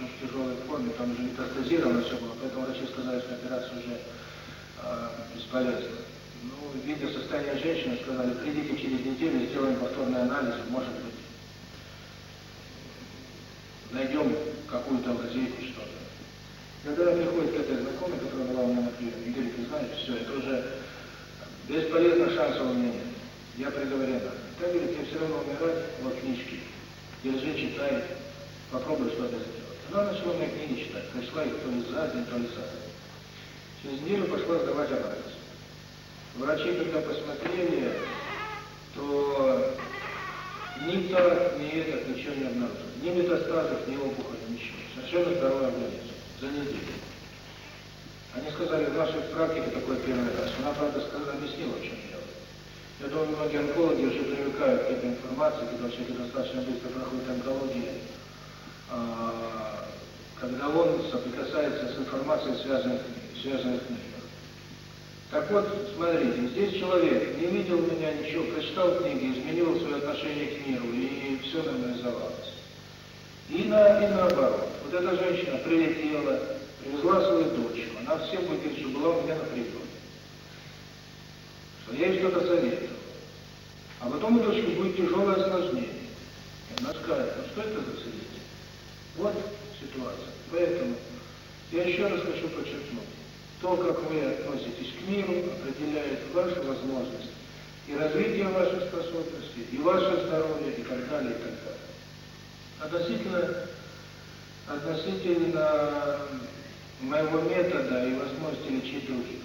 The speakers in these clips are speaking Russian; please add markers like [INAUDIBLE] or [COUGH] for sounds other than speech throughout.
достаточно в тяжелой форме, там уже метастазировано все было, поэтому врачи сказали, что операция уже э, бесполезна. Ну, видя состояние женщины, сказали, придите через неделю, сделаем повторный анализ, может быть, найдем какую-то лазейку, что-то. Когда приходит к этой знакомой, которая была у меня на приеме, и ты знаешь, все, это уже бесполезно шансов у меня нет. Я приговорена. Так говорит, я все равно умирать в книжке. Держи, читай, попробуй что-то сделать. Но она сегодня клиничная, начала их то не за день, не за день. Через неделю пошла сдавать анализ. Врачи, когда посмотрели, то ни то ни этот ничего не обнаружил. Ни метастазов, ни опухоли, ничего. Совершенно здоровый организм. За неделю. Они сказали, в нашей практике такой первый раз. Она, правда, сказала, объяснила, в чем дело. Я думаю, многие онкологи уже привыкают к этой информации, когда все-таки достаточно быстро проходит онкология когда он соприкасается с информацией, связанной, связанной с книгой. Так вот, смотрите, здесь человек не видел меня ничего, прочитал книги, изменил свое отношение к миру, и все нормализовалось. И, на, и наоборот. Вот эта женщина прилетела, привезла свою дочь, она все будет, что была у меня на природе. Что я ей что-то советовал. А потом у дочки будет тяжелое осложнение. Она скажет, ну что это за цель? Вот ситуация. Поэтому я еще раз хочу подчеркнуть, то, как вы относитесь к миру, определяет ваши возможности и развитие ваших способностей и ваше здоровье, и так далее, и так далее. Относительно, относительно моего метода и возможности лечить других.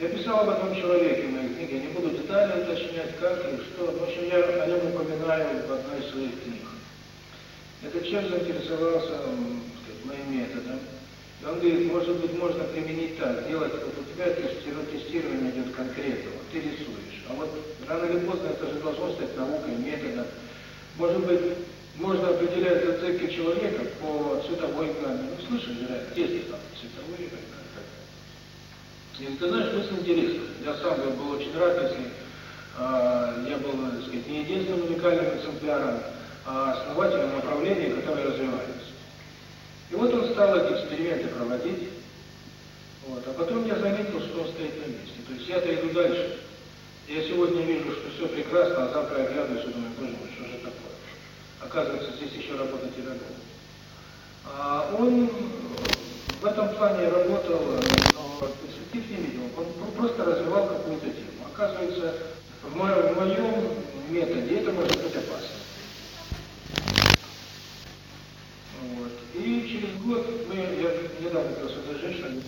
Я писал об одном человеке в моей книге, не буду детально уточнять, как и что, в общем, я о нем упоминаю в одной из своих книг. Это чем заинтересовался моим методом? Он говорит, может быть, можно применить так, делать, вот у тебя тестирование идет конкретно, вот ты рисуешь. А вот рано или поздно это же должно стать наукой, методом. Может быть, можно определять зацепки человека по цветовой гамме. Ну, слышали, да, есть там цветовой гамме. И ты знаешь, мысль интересна. Я сам был очень рад, если э, я был, так сказать, не единственным уникальным экземпляром, основателем направления, которое развивается. И вот он стал эти эксперименты проводить, вот, а потом я заметил, что он стоит на месте. То есть я-то иду дальше. Я сегодня вижу, что все прекрасно, а завтра я оглядываюсь и думаю, боже мой, что же такое? Оказывается, здесь еще работать и работать. А он в этом плане работал, но перспектив не видел. Он просто развивал какую-то тему. Оказывается, в моем методе это может быть опасно. И через год мы, я недавно говорил с этой женщиной,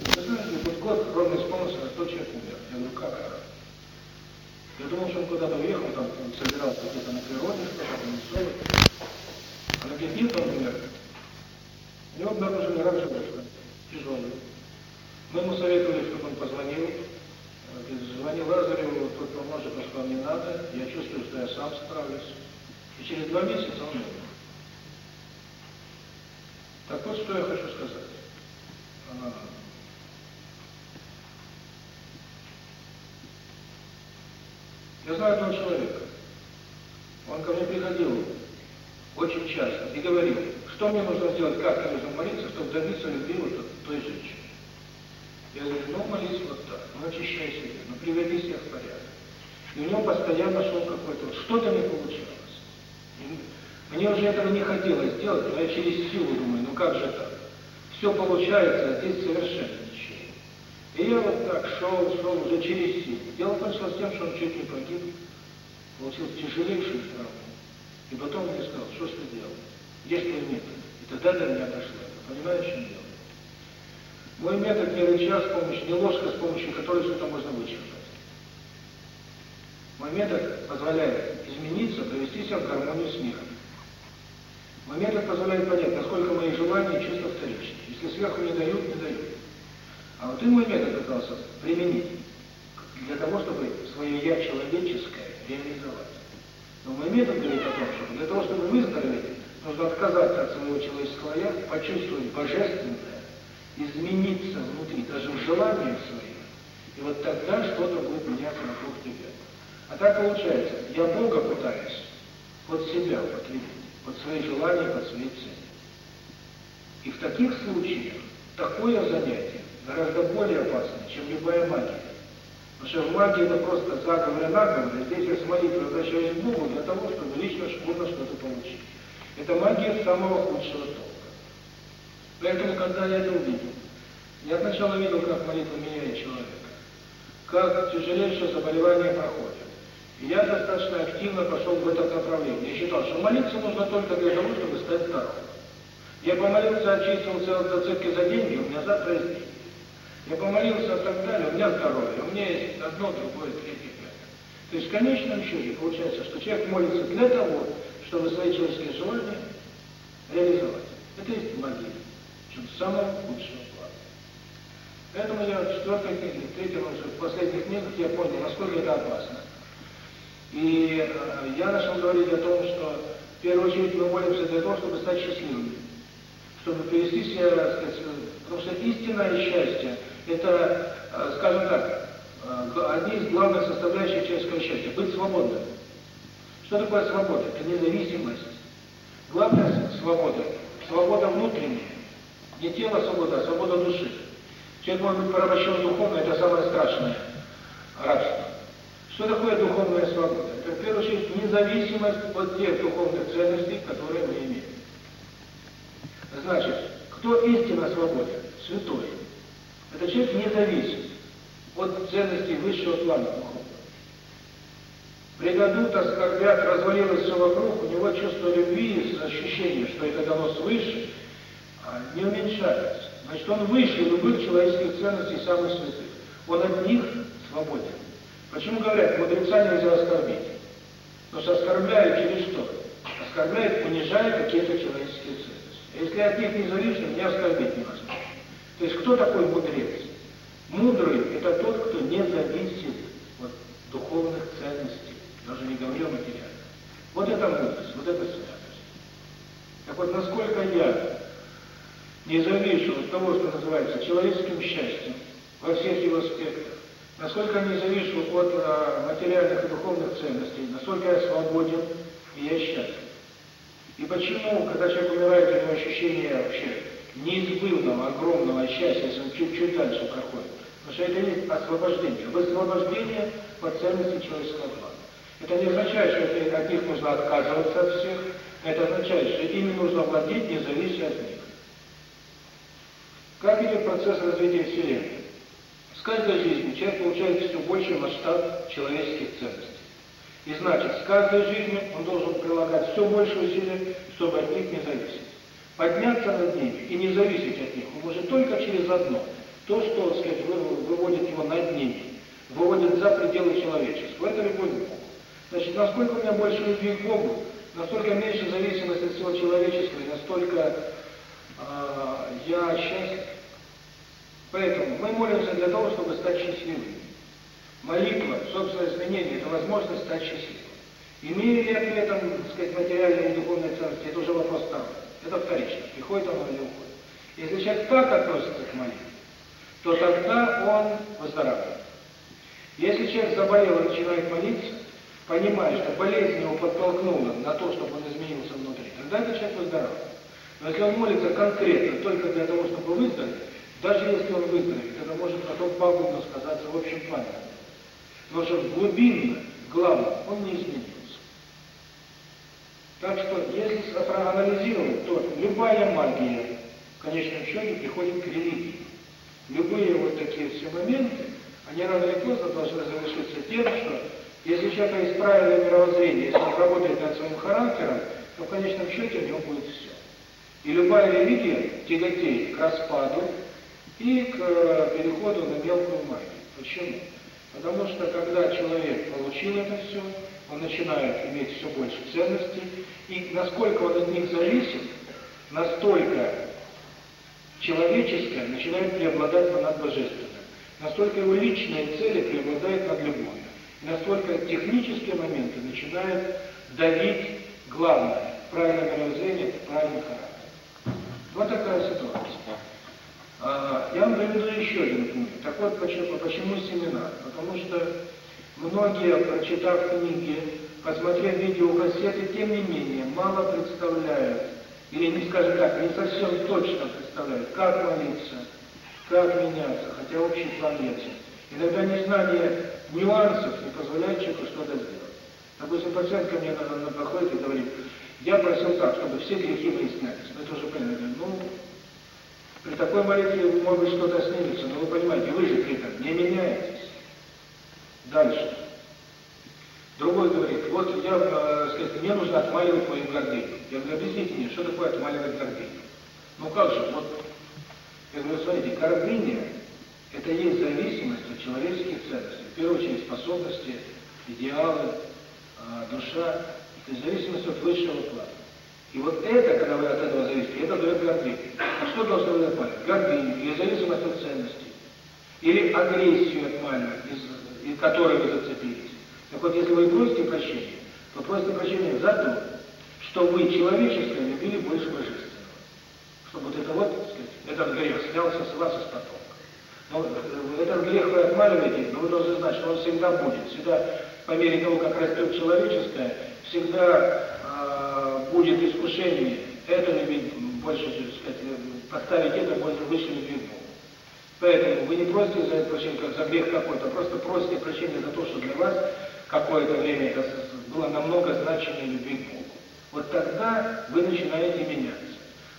вот год ровно исполнился, тот человек умер. Я говорю, как? Я думал, что он куда-то уехал, там, там собирался где-то на природе, что-то не стоит. Она говорит, нет, он а умер. У него обнаружили рак желудка, тяжелый. Мы ему советовали, чтобы он позвонил, звонил Лазареву, тот поможет, но что мне надо, я чувствую, что я сам справлюсь. И через два месяца он умер что я хочу сказать. Я знаю одного человека. Он ко мне приходил очень часто и говорил, что мне нужно сделать, как мне нужно молиться, чтобы добиться любви вот той женщины. Я говорю, ну молись вот так, ну очищай себя, ну приведи себя в порядок. И у него постоянно шел какой-то, что-то не получалось. Мне уже этого не хотелось сделать, но а я через силу думаю, ну как же так? Все получается, а здесь совершенно ничего. И я вот так шел, шел уже через силу. Дело с тем, что он чуть не погиб, получил тяжелейшую травму. И потом мне сказал, что ж ты делал? Есть ж твой метод? И тогда до меня дошло. Понимаешь, чем дело? Мой метод не рычаг с помощью, не ложка с помощью которой что-то можно вычеркнуть. Мой метод позволяет измениться, привести себя в гармонию с миром. Момент позволяет понять, насколько мои желания и вторичны. Если сверху не дают, не дают. А вот и мой метод пытался применить для того, чтобы свое «я» человеческое реализовать. Но мой метод говорит о том, что для того, чтобы выздороветь, нужно отказаться от своего человеческого «я», почувствовать божественное, измениться внутри, даже в желаниях своих. И вот тогда что-то будет меняться вокруг тебя. А так получается, я Бога пытаюсь под себя употребить под свои желания, под свои цели. И в таких случаях такое занятие гораздо более опасно, чем любая магия. Потому что магия это просто заговор и наговор, и здесь я с молитвой возвращаюсь к Богу для того, чтобы лично шкурно что-то получить. Это магия самого худшего толка. Поэтому, когда я это увидел, я сначала видел, как молитва меняет человека, как тяжелейшее заболевание проходит, я достаточно активно пошел в это направление. Я считал, что молиться нужно только для того, чтобы стать здоровым. Я помолился, очистился от зацепки за деньги, у меня завтра есть деньги. Я помолился и так далее, у меня здоровье, у меня есть одно, другое, третье, пятое. То есть в конечном счете получается, что человек молится для того, чтобы свои человеческие желания реализовать. Это есть магия, чем самое лучшее. Поэтому я в четвертой книге, в третьем, в последних книгах я понял, насколько это опасно. И э, я начал говорить о том, что в первую очередь мы молимся для того, чтобы стать счастливыми, чтобы привести себя, так сказать, потому что истинное счастье – это, э, скажем так, э, одни из главных составляющих человеческого счастья – быть свободным. Что такое свобода? Это независимость. Главная свобода – свобода внутренняя. Не тело свобода, а свобода души. Человек может быть порабощен духовно, это самое страшное рабство. Что такое духовная свобода? Это, в первую очередь, независимость от тех духовных ценностей, которые мы имеем. Значит, кто истинно свободен? Святой. Это человек независим от ценностей высшего плана духовного. Предадут, оскорбят, развалилось все вокруг, у него чувство любви, ощущение, что это дано свыше, не уменьшается. Значит, он выше любых человеческих ценностей самых святых. Он от них свободен. Почему говорят, отрицание нельзя оскорбить? Потому что оскорбляют через что? Оскорбляют, унижая какие-то человеческие ценности. Если от них не зависим, не оскорбить невозможно. То есть кто такой мудрец? Мудрый – это тот, кто не зависит от духовных ценностей, даже не говорю материальных. Вот это мудрость, вот это святость. Так вот, насколько я не завишу от того, что называется человеческим счастьем во всех его аспектах, насколько они зависят от э, материальных и духовных ценностей, насколько я свободен и я счастлив. И почему, когда человек умирает, у него ощущение вообще неизбывного, огромного счастья, если он чуть-чуть дальше проходит, потому что это есть освобождение. Высвобождение по ценности человеческого плана. Это не означает, что от них нужно отказываться от всех, это означает, что ими нужно владеть, независимо от них. Как идет процесс развития Вселенной? С каждой жизнью человек получает все больше масштаб человеческих ценностей. И значит, с каждой жизнью он должен прилагать все больше усилий, чтобы от них не зависеть. Подняться над ними и не зависеть от них он может только через одно. То, что, так сказать, выводит его над ними, выводит за пределы человечества. Это любовь к Значит, насколько у меня больше любви к Богу, настолько меньше зависимость от всего человеческого, и настолько э, я счастлив. Поэтому мы молимся для того, чтобы стать счастливыми. Молитва, собственное изменение – это возможность стать счастливым. Имею ли я при этом, так сказать, материальное и духовное ценности, это уже вопрос там. Это вторично, приходит оно или уходит. Если человек так относится к молитве, то тогда он выздоравливает. Если человек заболел и начинает молиться, понимая, что болезнь его подтолкнула на то, чтобы он изменился внутри, тогда этот человек выздоравливает. Но если он молится конкретно только для того, чтобы выздороветь, даже если он выздоровеет, это может потом пагубно сказаться в общем плане. Потому что глубинно, главное, он не изменился. Так что, если проанализировать, то любая магия в конечном счете приходит к религии. Любые вот такие все моменты, они рано или поздно должны завершиться тем, что если человек есть мировоззрение, если он работает над своим характером, то в конечном счете у него будет все. И любая религия тяготеет к распаду, и к переходу на мелкую магию. Почему? Потому что когда человек получил это все, он начинает иметь все больше ценностей, и насколько он от них зависит, настолько человеческое начинает преобладать над божественным. Настолько его личные цели преобладают над любовью. И настолько технические моменты начинают давить главное – правильное мировоззрение, правильный характер. Вот такая ситуация. Я вам приведу еще один пример. Так вот почему, почему семена? Потому что многие, прочитав книги, посмотрев видеокассеты, тем не менее, мало представляют, или не скажем так, не совсем точно представляют, как молиться, как меняться, хотя общий план есть. Иногда незнание нюансов не позволяет человеку что-то сделать. Допустим, пациент ко мне на, на, на проходит и говорит, я просил так, чтобы все грехи были сняты. Мы тоже поняли, ну, при такой молитве, может быть, что-то снимется, но вы понимаете, вы же при этом не меняетесь. Дальше. Другой говорит, вот я, э, сказать, мне нужно отмаливать моим гордыню. Я говорю, объясните мне, что такое отмаливать гордыню? Ну как же, вот, я говорю, смотрите, гордыня – это есть зависимость от человеческих ценностей, в первую очередь способности, идеалы, э, душа, это зависимость от высшего плана. И вот это, когда вы от этого зависите, это дает гордыню. А что должно быть отмаливать? Гордыню, независимость от ценностей. Или агрессию отмаливать, из, которой вы зацепились. Так вот, если вы просите прощения, то просите прощения за то, что вы человеческое любили больше божественного. Чтобы вот это вот, сказать, этот грех снялся с вас из потока. Но этот грех вы отмаливаете, но вы должны знать, что он всегда будет. Всегда, по мере того, как растет человеческое, всегда э, будет искушение этого ведьмы больше, сказать, поставить это больше высшим ведьму. Поэтому вы не просите за это прощение, как за грех какой-то, просто просите прощения за то, что для вас какое-то время это было намного значимее любви к Богу. Вот тогда вы начинаете меняться.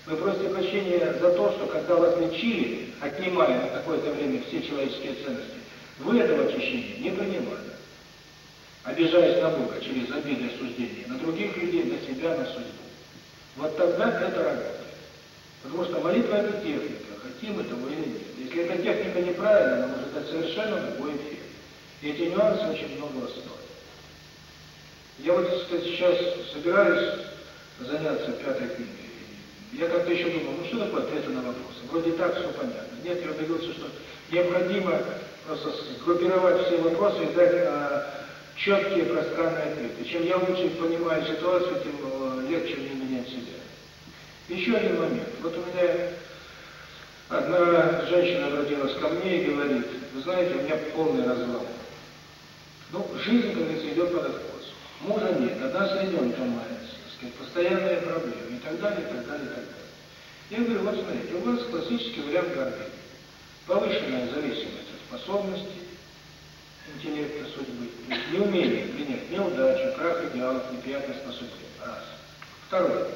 Вы просите прощения за то, что когда вас лечили, отнимали на какое-то время все человеческие ценности, вы этого очищения не принимали обижаясь на Бога через обиды и суждения, на других людей, на себя, на судьбу. Вот тогда это рогатка. Потому что молитва – это техника, хотим этого или нет. Если эта техника неправильная, она может дать совершенно другой эффект. И эти нюансы очень много стоят. Я вот кстати, сейчас собираюсь заняться пятой книгой. Я как-то еще думал, ну что такое ответы на вопросы? Вроде так все понятно. Нет, я убедился, что необходимо просто сгруппировать все вопросы и дать а, четкие пространные ответы. Чем я лучше понимаю ситуацию, тем легче мне менять себя. Еще один момент. Вот у меня одна женщина обратилась ко мне и говорит, вы знаете, у меня полный разлом. Ну, жизнь, конечно, идет под откос. Мужа нет, одна с ребенком ломается, постоянные проблемы и так далее, и так далее, и так далее. Я говорю, вот смотрите, у вас классический вариант гордыни. Повышенная зависимость от способностей, интеллекта судьбы, неумение принять неудачу, крах идеалов, неприятность на судьбе. Раз. Второе.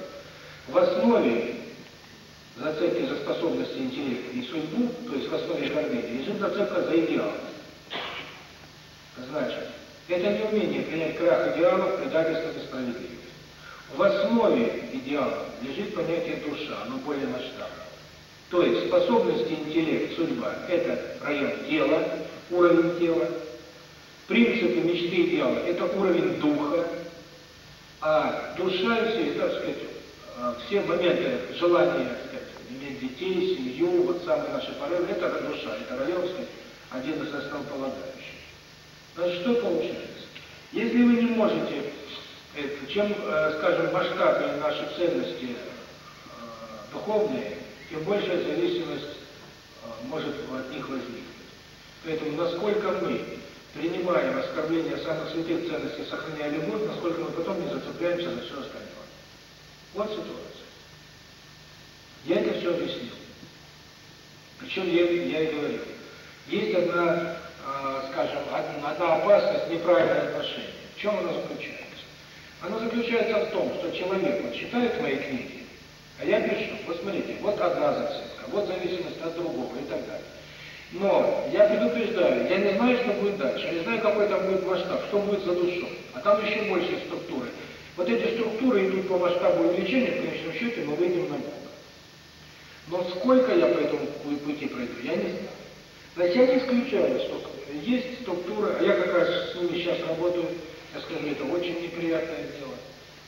В основе зацепки за способности интеллекта и судьбу, то есть в основе гармонии лежит зацепка за идеал. Значит, это неумение принять крах идеалов, предательство и справедливость. В основе идеала лежит понятие душа, но более масштабное. То есть способности интеллект, судьба – это район тела, уровень тела, принципы мечты и дела – это уровень духа, а душа все, так сказать, а, все моменты желания, сказать, иметь детей, семью, вот самые наши порывы – это душа, это район, так сказать, один из основополагающих. Значит, что получается? Если вы не можете, чем, э, скажем, масштабнее наши ценности э, духовные, тем большая зависимость э, может от них возникнуть. Поэтому насколько мы принимаем оскорбление самых святых ценностей, сохраняя любовь, насколько мы потом не зацепляемся за все остальное. Вот ситуация. Я это все объяснил. Причем я, я и говорил. Есть одна, э, скажем, одна опасность неправильное отношение. В чем она заключается? Она заключается в том, что человек, он читает мои книги, а я пишу, вот смотрите, вот одна зацепка, вот зависимость от другого и так далее. Но я предупреждаю, я не знаю, что будет дальше, я не знаю, какой там будет масштаб, что будет за душу. А там еще больше структуры. Вот эти структуры идут по масштабу увеличения, в конечном счете мы выйдем на Бога. Но сколько я по этому пути пройду, я не знаю. Значит, я не исключаю, что есть структура, а я как раз с ними сейчас работаю, я скажу, это очень неприятное дело.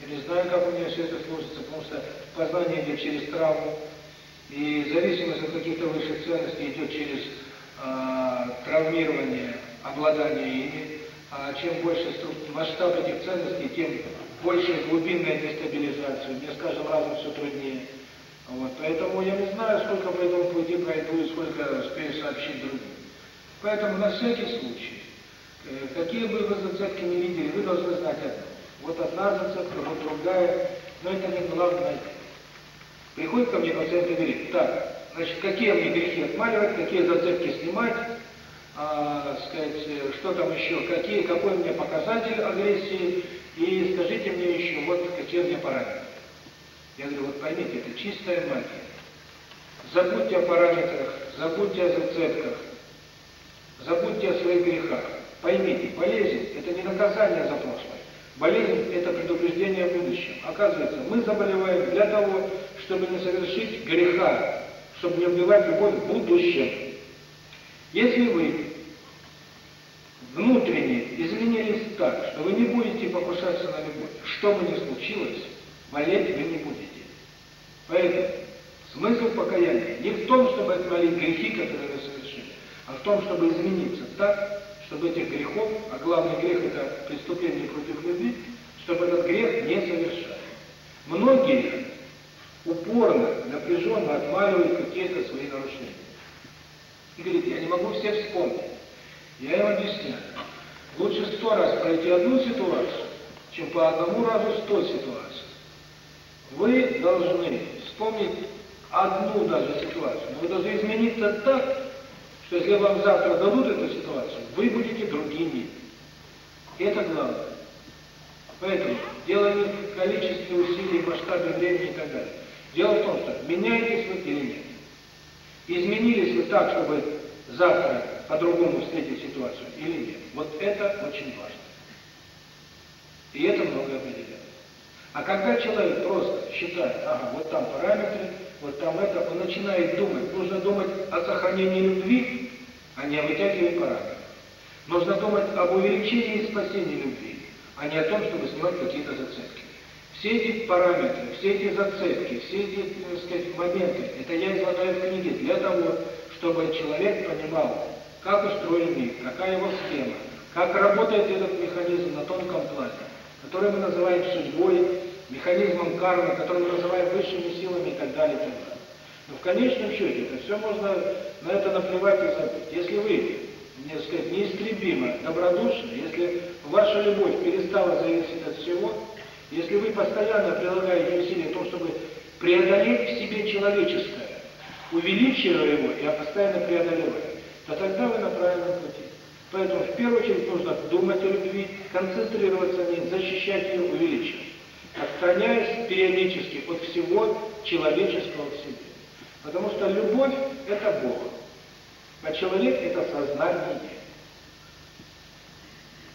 Я не знаю, как у меня все это сложится, потому что познание идет через травму, и зависимость от каких-то высших ценностей идет через травмирование, обладание ими, а чем больше масштаб этих ценностей, тем больше глубинная дестабилизация. Мне с каждым разом все труднее. Вот. Поэтому я не знаю, сколько по этому пути пройду и сколько успею сообщить другим. Поэтому на всякий случай, э, какие бы вы зацепки не видели, вы должны знать это. Вот одна зацепка, вот другая, но это не главное. Приходит ко мне пациент и говорит, так, Значит, какие мне грехи отмаливать, какие зацепки снимать, а, сказать, э, что там еще, какие, какой мне показатель агрессии, и скажите мне еще, вот какие мне параметры. Я говорю, вот поймите, это чистая магия. Забудьте о параметрах, забудьте о зацепках, забудьте о своих грехах. Поймите, болезнь – это не наказание за прошлое. Болезнь – это предупреждение о будущем. Оказывается, мы заболеваем для того, чтобы не совершить греха, чтобы не убивать любовь в будущем. Если вы внутренне изменились так, что вы не будете покушаться на любовь, что бы ни случилось, болеть вы не будете. Поэтому смысл покаяния не в том, чтобы отвалить грехи, которые вы совершили, а в том, чтобы измениться так, чтобы этих грехов, а главный грех это преступление против любви, чтобы этот грех не совершали. Многие упорно, напряженно отваливает какие-то свои нарушения. И говорит, я не могу все вспомнить. Я им объясняю. Лучше сто раз пройти одну ситуацию, чем по одному разу сто ситуаций. Вы должны вспомнить одну даже ситуацию, но вы должны измениться так, что если вам завтра дадут эту ситуацию, вы будете другими. Это главное. Поэтому делаем количество усилий, масштабе времени и так далее. Дело в том, что меняетесь вы или нет. Изменились вы так, чтобы завтра по-другому встретить ситуацию или нет. Вот это очень важно. И это многое определяет. А когда человек просто считает, ага, вот там параметры, вот там это, он начинает думать. Нужно думать о сохранении любви, а не о вытягивании параметров. Нужно думать об увеличении и спасении любви, а не о том, чтобы снимать какие-то зацепки. Все эти параметры, все эти зацепки, все эти, так сказать, моменты, это я излагаю в книге для того, чтобы человек понимал, как устроен мир, какая его схема, как работает этот механизм на тонком плане, который мы называем судьбой, механизмом кармы, который мы называем высшими силами и так далее. И так далее. Но в конечном счете это все можно на это наплевать и забыть. Если вы, не сказать, неистребимо добродушны, если ваша любовь перестала зависеть от всего, если вы постоянно прилагаете усилия к тому, чтобы преодолеть в себе человеческое, увеличивая его и постоянно преодолевая, то тогда вы на правильном пути. Поэтому в первую очередь нужно думать о любви, концентрироваться на ней, защищать ее, увеличивать, отстраняясь периодически от всего человеческого в себе. Потому что любовь – это Бог, а человек – это сознание.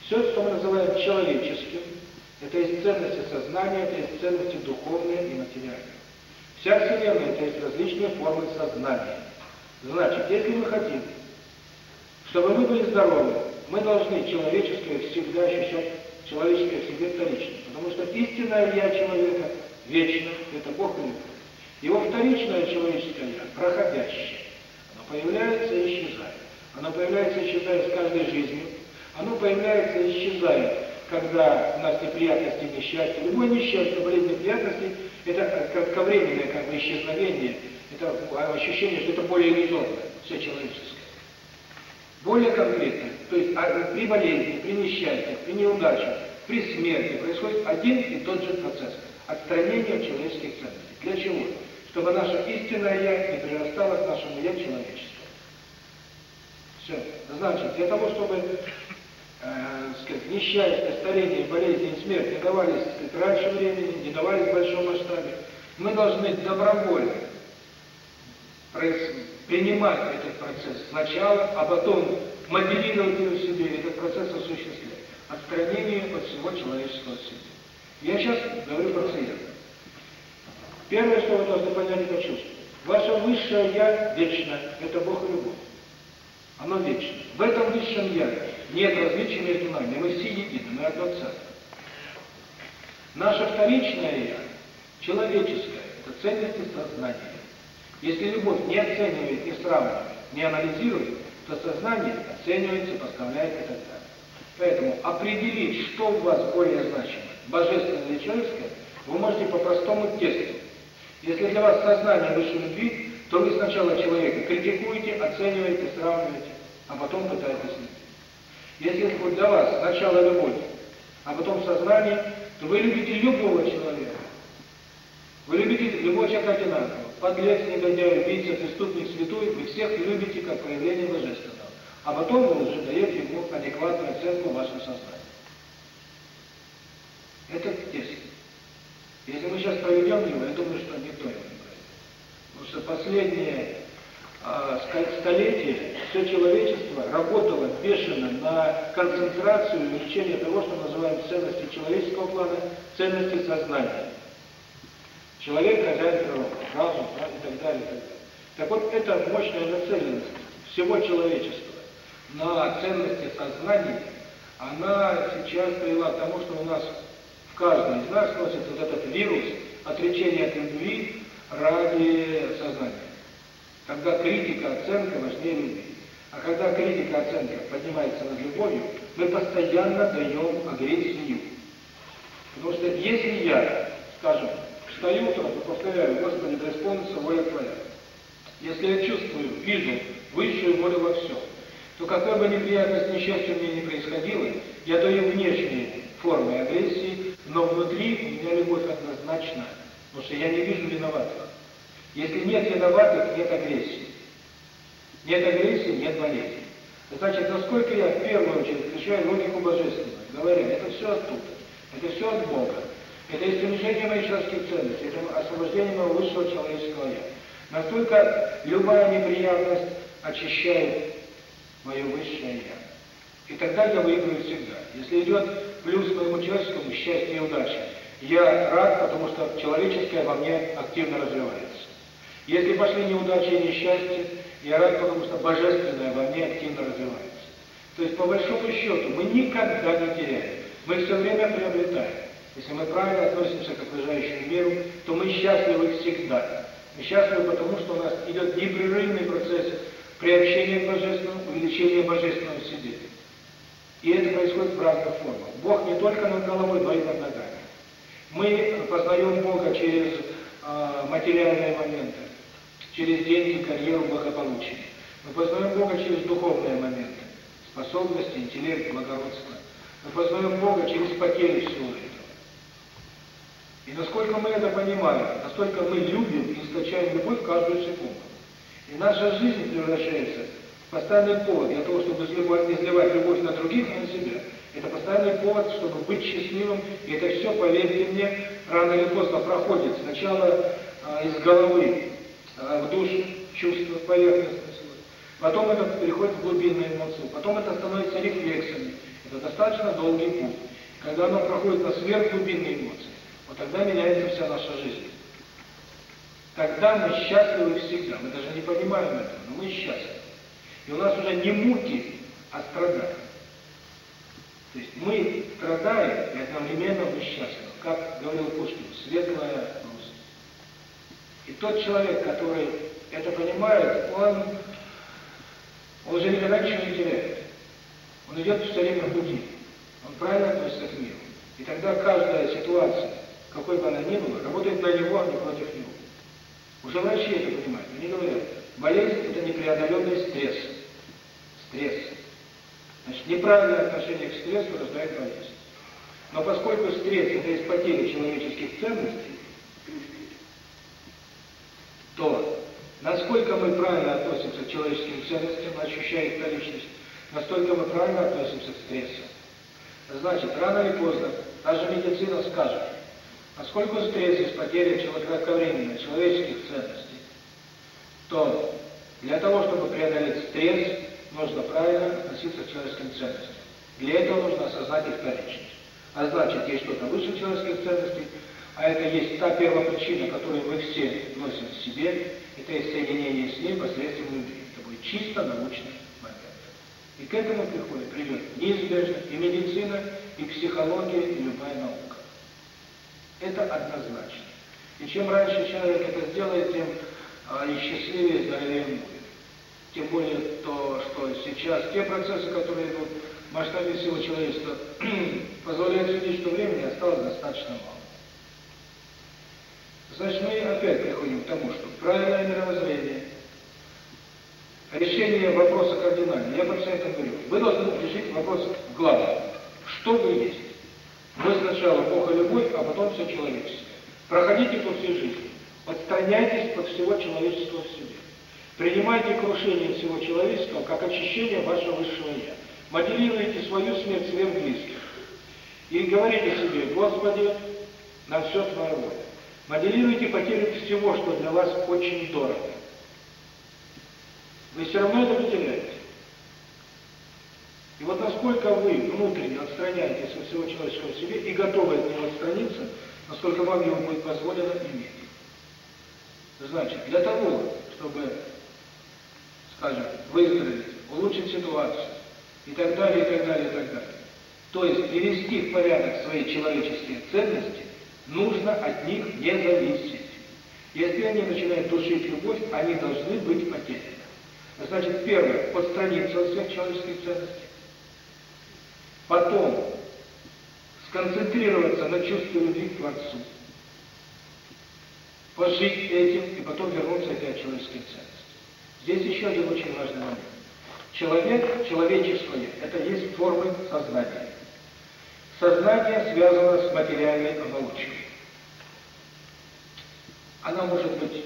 Все, что мы называем человеческим – это есть ценности сознания, это есть ценности духовные и материальные. Вся Вселенная – это есть различные формы сознания. Значит, если мы хотим, чтобы мы были здоровы, мы должны человеческое всегда ощущать человеческое в себе вторично. Потому что истинное «я» человека вечно – это Бог и Бог. Его вторичное человеческое «я» – проходящее. Оно появляется и исчезает. Оно появляется и исчезает с каждой жизнью. Оно появляется и исчезает когда у нас неприятности, несчастье, любое несчастье, болезнь, неприятности, это как ковременное как бы исчезновение, это ощущение, что это более иллюзорно, все человеческое. Более конкретно, то есть при болезни, при несчастье, при неудаче, при смерти происходит один и тот же процесс – отстранение от человеческих ценностей. Для чего? Чтобы наше истинное «я» не прирастало к нашему «я» человеческому. Все. Значит, для того, чтобы вещает старение болезни, смерть, не давались раньше времени, не давались в большом масштабе. Мы должны добровольно принимать этот процесс сначала, а потом моделировать себе, этот процесс осуществлять. Отстранение от всего человеческого себя. Я сейчас говорю про. Первое, что вы должны понять, это чувство. Ваше высшее «Я» вечно – это Бог Любовь. Оно вечно. В этом высшем я нет различия между нами. Мы все едины, мы одно целое. Наше вторичное я, человеческое, это ценности сознания. Если любовь не оценивает, не сравнивает, не анализирует, то сознание оценивается, поставляет и так далее. Поэтому определить, что у вас более значимо, божественное или человеческое, вы можете по простому тесту. Если для вас сознание выше любви, то вы сначала человека критикуете, оцениваете, сравниваете, а потом пытаетесь с ним. Если хоть для вас сначала любовь, а потом сознание, то вы любите любого человека. Вы любите любого человека одинаково. Подлец, негодяй, убийца, преступник, святой, вы всех любите как проявление божественного. А потом вы уже даете ему адекватную оценку вашего сознания. Это текст. Если мы сейчас проведем его, я думаю, что никто его за последние а, столетия все человечество работало бешено на концентрацию и лечение того, что называем ценности человеческого плана, ценности сознания. Человек хозяин природы, разум да, и так далее. И так далее. Так вот, это мощная нацеленность всего человечества на ценности сознания, она сейчас привела к тому, что у нас в каждом из нас носит вот этот вирус отречения от любви, ради сознания. Когда критика, оценка важнее любви. А когда критика, оценка поднимается над любовью, мы постоянно даем агрессию. Потому что если я, скажем, встаю утром и повторяю, Господи, да исполнится воля Твоя, если я чувствую, вижу высшую волю во всем, то какая бы неприятность, несчастье мне не происходило, я даю внешние формы агрессии, но внутри у меня любовь однозначная. Потому что я не вижу виноватых. Если нет виноватых, нет агрессии. Нет агрессии, нет болезни. Значит, насколько я в первую очередь включаю логику божественную, говоря, это все оттуда, это все от Бога, это историжение моих человеческих ценностей, это освобождение моего высшего человеческого я. Настолько любая неприятность очищает мое высшее я. И тогда я выиграю всегда. Если идет плюс моему человеческому, счастье и удача. Я рад, потому что человеческое во мне активно развивается. Если пошли неудачи и несчастья, я рад, потому что божественное во мне активно развивается. То есть, по большому счету, мы никогда не теряем. Мы все время приобретаем. Если мы правильно относимся к окружающему миру, то мы счастливы всегда. Мы счастливы потому, что у нас идет непрерывный процесс приобщения к Божественному, увеличения Божественного в себе. И это происходит в разных формах. Бог не только над головой, но и над ногами. Мы познаем Бога через а, материальные моменты, через деньги, карьеру, благополучие. Мы познаем Бога через духовные моменты, способности, интеллект, благородство. Мы познаем Бога через потери всего этого. И насколько мы это понимаем, настолько мы любим и источаем любовь каждую секунду. И наша жизнь превращается в постоянный повод для того, чтобы изливать, изливать любовь на других и на себя. Это постоянный повод, чтобы быть счастливым, и это все, поверьте мне, рано или поздно проходит. Сначала э, из головы э, в душу чувство поверхностное, потом это переходит в глубинную эмоцию, потом это становится рефлексами. Это достаточно долгий путь. Когда оно проходит на сверхглубинные эмоции, вот тогда меняется вся наша жизнь. Тогда мы счастливы всегда. Мы даже не понимаем этого, но мы счастливы. И у нас уже не муки, а страдания. То есть мы, страдаем и одновременно мы счастливы. Как говорил Пушкин, светлая грусть. И тот человек, который это понимает, он, он уже никогда ничего не теряет. Он идет все время в пути. Он правильно относится к миру. И тогда каждая ситуация, какой бы она ни была, работает на него, а не против него. Уже врачи это понимают. Они говорят, болезнь – это непреодоленный стресс. Стресс. Значит, неправильное отношение к стрессу рождает болезнь. Но поскольку стресс – это из потери человеческих ценностей, то насколько мы правильно относимся к человеческим ценностям, ощущая их наличность, настолько мы правильно относимся к стрессу. Значит, рано или поздно даже медицина скажет, поскольку стресс из потери кратковременных человеческих ценностей, то для того, чтобы преодолеть стресс, нужно правильно относиться к человеческим ценностям. Для этого нужно осознать их количество. А значит, есть что-то выше человеческих ценностей, а это есть та первая причина, которую мы все носим в себе, это есть соединение с ней посредством любви. Это будет чисто научный момент. И к этому приходит, придет неизбежно и медицина, и психология, и любая наука. Это однозначно. И чем раньше человек это сделает, тем а, и счастливее, и здоровее будет тем более то, что сейчас те процессы, которые идут в масштабе всего человечества, позволяют видеть, что времени осталось достаточно мало. Значит, мы опять приходим к тому, что правильное мировоззрение, решение вопроса кардинально, я пациентам говорю, вы должны решить вопрос главный. Что вы есть? Вы сначала Бога любовь, а потом все человечество. Проходите по всей жизни. Отстраняйтесь от всего человеческого в себе. Принимайте крушение всего человеческого как очищение вашего высшего «я». Моделируйте свою смерть своим близким. И говорите себе, Господи, на все Твоя воля. Моделируйте потерю всего, что для вас очень дорого. Вы все равно это потеряете. И вот насколько вы внутренне отстраняетесь от всего человеческого в себе и готовы от него отстраниться, насколько вам его будет позволено иметь. Значит, для того, чтобы скажем, выстроить, улучшить ситуацию и так далее, и так далее, и так далее. То есть перевести в порядок свои человеческие ценности нужно от них не зависеть. Если они начинают тушить любовь, они должны быть потеряны. Значит, первое, подстраниться от всех человеческих ценностей. Потом, сконцентрироваться на чувстве любви к Творцу. Пожить этим и потом вернуться опять к человеческим ценностям. Здесь еще один очень важный момент. Человек, человеческое, это есть формы сознания. Сознание связано с материальной оболочкой. Она может быть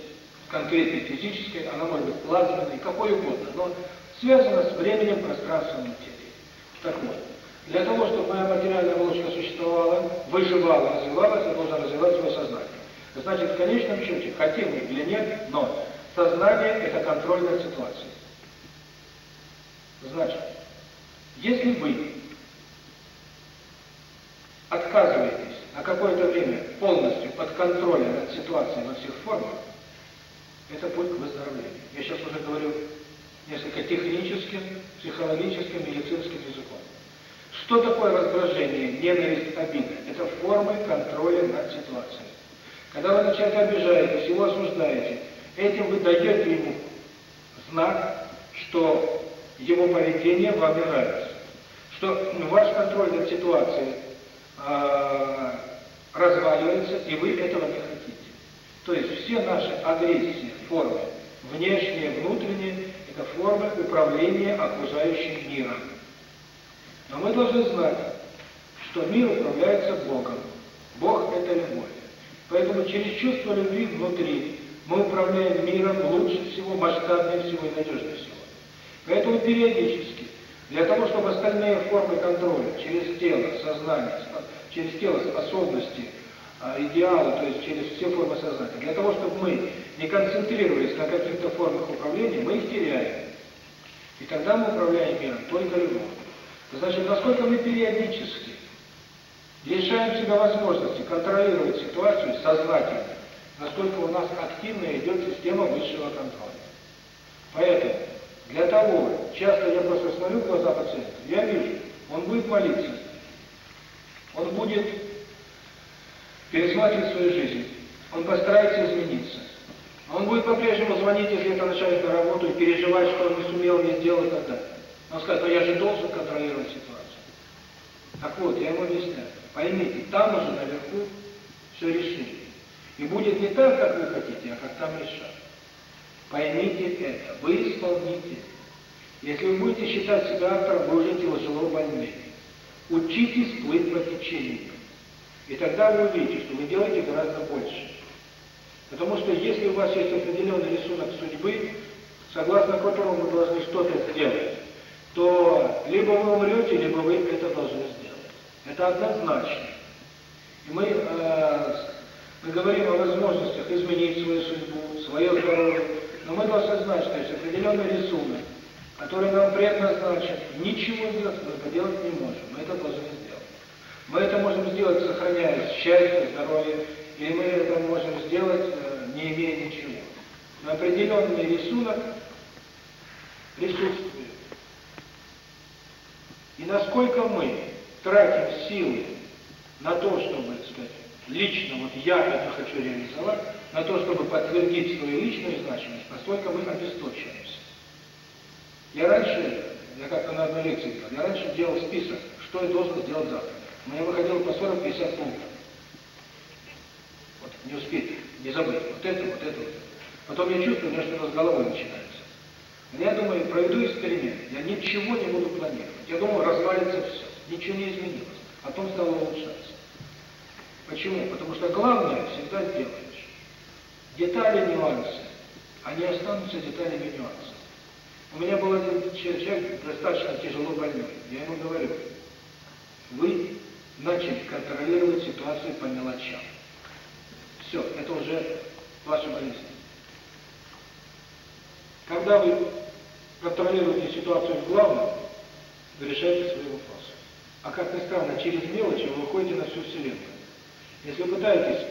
конкретной физической, она может быть плазменной, какой угодно, но связана с временем, пространством материи. Так вот, для того, чтобы моя материальная оболочка существовала, выживала, развивалась, я должен развивать свое сознание. Значит, в конечном счете, хотим мы или нет, но Сознание – это контроль над ситуацией. Значит, если вы отказываетесь на какое-то время полностью под контролем над ситуацией во всех формах, это путь к выздоровлению. Я сейчас уже говорю несколько техническим, психологическим, медицинским языком. Что такое раздражение, ненависть, обида? Это формы контроля над ситуацией. Когда вы начинаете человека обижаетесь, его осуждаете, Этим вы даете ему знак, что его поведение вами нравится, что ваш контроль над ситуацией э, разваливается, и вы этого не хотите. То есть все наши агрессии, формы, внешние, внутренние, это формы управления окружающим миром. Но мы должны знать, что мир управляется Богом. Бог – это любовь. Поэтому через чувство любви внутри мы управляем миром лучше всего, масштабнее всего и надежнее всего. Поэтому периодически, для того, чтобы остальные формы контроля через тело, сознание, через тело способности, идеалы, то есть через все формы сознания, для того, чтобы мы не концентрировались на каких-то формах управления, мы их теряем. И тогда мы управляем миром только любовью. Значит, насколько мы периодически лишаем себя возможности контролировать ситуацию сознательно, насколько у нас активно идет система высшего контроля. Поэтому для того, часто я просто смотрю в глаза пациента, я вижу, он будет молиться, он будет пересматривать свою жизнь, он постарается измениться. Он будет по-прежнему звонить, если это начальник на работу, и переживать, что он не сумел, мне сделать и. Он скажет, но я же должен контролировать ситуацию. Так вот, я ему объясняю. Поймите, там уже наверху все решили. И будет не так, как вы хотите, а как там решат. Поймите это. Вы исполните. Если вы будете считать себя автором, вы уже тяжело больны. Учитесь плыть по течению. И тогда вы увидите, что вы делаете гораздо больше. Потому что если у вас есть определенный рисунок судьбы, согласно которому вы должны что-то сделать, то либо вы умрете, либо вы это должны сделать. Это однозначно. И мы э, мы говорим о возможностях изменить свою судьбу, свое здоровье, но мы должны знать, что есть определенный рисунок, который нам предназначен, ничего сделать мы поделать не можем, мы это должны сделать. Мы это можем сделать, сохраняя счастье, здоровье, или мы это можем сделать, э, не имея ничего. Но определенный рисунок присутствует. И насколько мы тратим силы на то, чтобы, так сказать, лично, вот я это хочу реализовать, на то, чтобы подтвердить свою личную значимость, настолько мы обесточились. Я раньше, я как-то на одной лекции я раньше делал список, что я должен сделать завтра. Но я выходил по 40-50 пунктов. Вот, не успеть, не забыть. Вот это, вот это, вот. Потом я чувствую, у меня что-то с головой начинается. Но я думаю, проведу эксперимент, я ничего не буду планировать. Я думаю, развалится все, ничего не изменилось. Потом стало лучше. Почему? Потому что главное всегда делаешь. Детали, нюансы. Они останутся деталями нюансов. У меня был один человек достаточно тяжело больной. Я ему говорю, вы начали контролировать ситуацию по мелочам. Все, это уже ваша болезнь. Когда вы контролируете ситуацию в главном, вы решаете свои вопросы. А как ни странно, через мелочи вы выходите на всю Вселенную. Если вы пытаетесь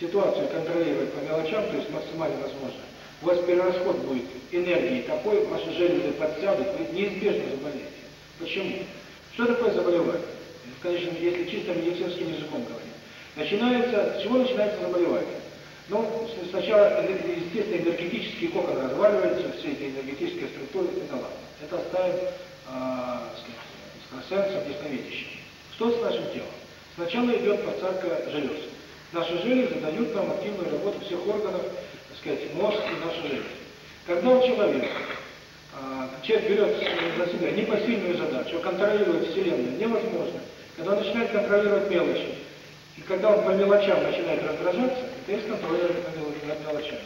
ситуацию контролировать по мелочам, то есть максимально возможно, у вас перерасход будет энергии такой, ваши железы подтянут, вы неизбежно заболеете. Почему? Что такое заболевание? Конечно, если чисто медицинским языком говорить. Начинается, с чего начинается заболевание? Ну, сначала, естественно, энергетический кокон разваливается, все эти энергетические структуры, это ладно. Это оставим, э, а, сказать, экстрасенсов, ясновидящим. Что с нашим телом? Сначала идет подсадка желез. Наши железы дают нам активную работу всех органов, так сказать, мозг и наши железы. Когда у человека человек берет на себя непосильную задачу, контролировать Вселенную невозможно. Когда он начинает контролировать мелочи, и когда он по мелочам начинает раздражаться, это есть контроль над мелочами.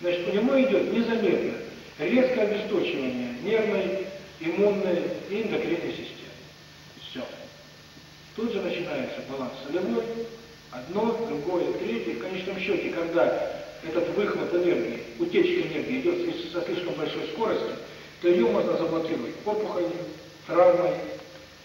Значит, у него идет незаметно резкое обесточивание нервной, иммунной и эндокринной системы. Тут же начинается баланс целевой, одно, другое, третье. В конечном счете, когда этот выхлоп энергии, утечка энергии идет со слишком большой скоростью, то ее можно заблокировать опухолью, травмой,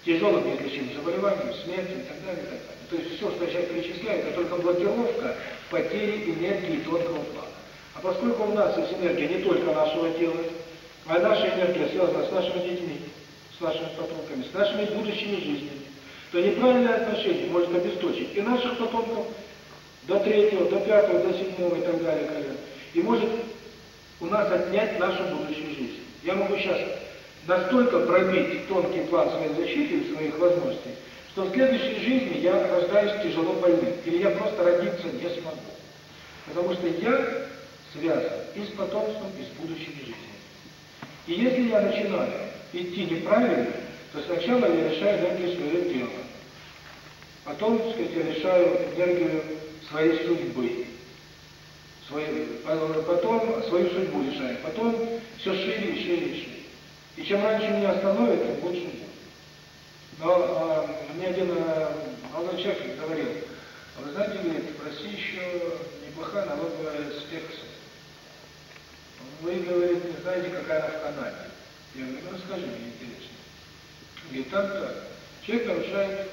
тяжелыми неизлечимым заболеванием, смертью и так далее. И так далее. То есть все, что я сейчас перечисляю, это только блокировка потери энергии тонкого плана. А поскольку у нас есть энергия не только нашего тела, а наша энергия связана с нашими детьми, с нашими потомками, с нашими будущими жизнями, то неправильное отношение может обесточить и наших потомков до третьего, до пятого, до седьмого и так далее, колен. И может у нас отнять нашу будущую жизнь. Я могу сейчас настолько пробить тонкий план своей защиты и своих возможностей, что в следующей жизни я рождаюсь тяжело больным, или я просто родиться не смогу. Потому что я связан и с потомством, и с будущими жизнями. И если я начинаю идти неправильно, то сначала я решаю энергию своего тела. Потом, так сказать, я решаю энергию своей судьбы. Свою, потом свою судьбу решаю. Потом все шире и шире и шире. И чем раньше меня остановят, тем лучше будет. Но а, мне один а, молодой человек говорил, вы знаете, говорит, в России еще неплохая налоговая спекция. Вы, говорит, не знаете, какая она в Канаде. Я говорю, ну расскажи мне, интересно. Витанта, человек нарушает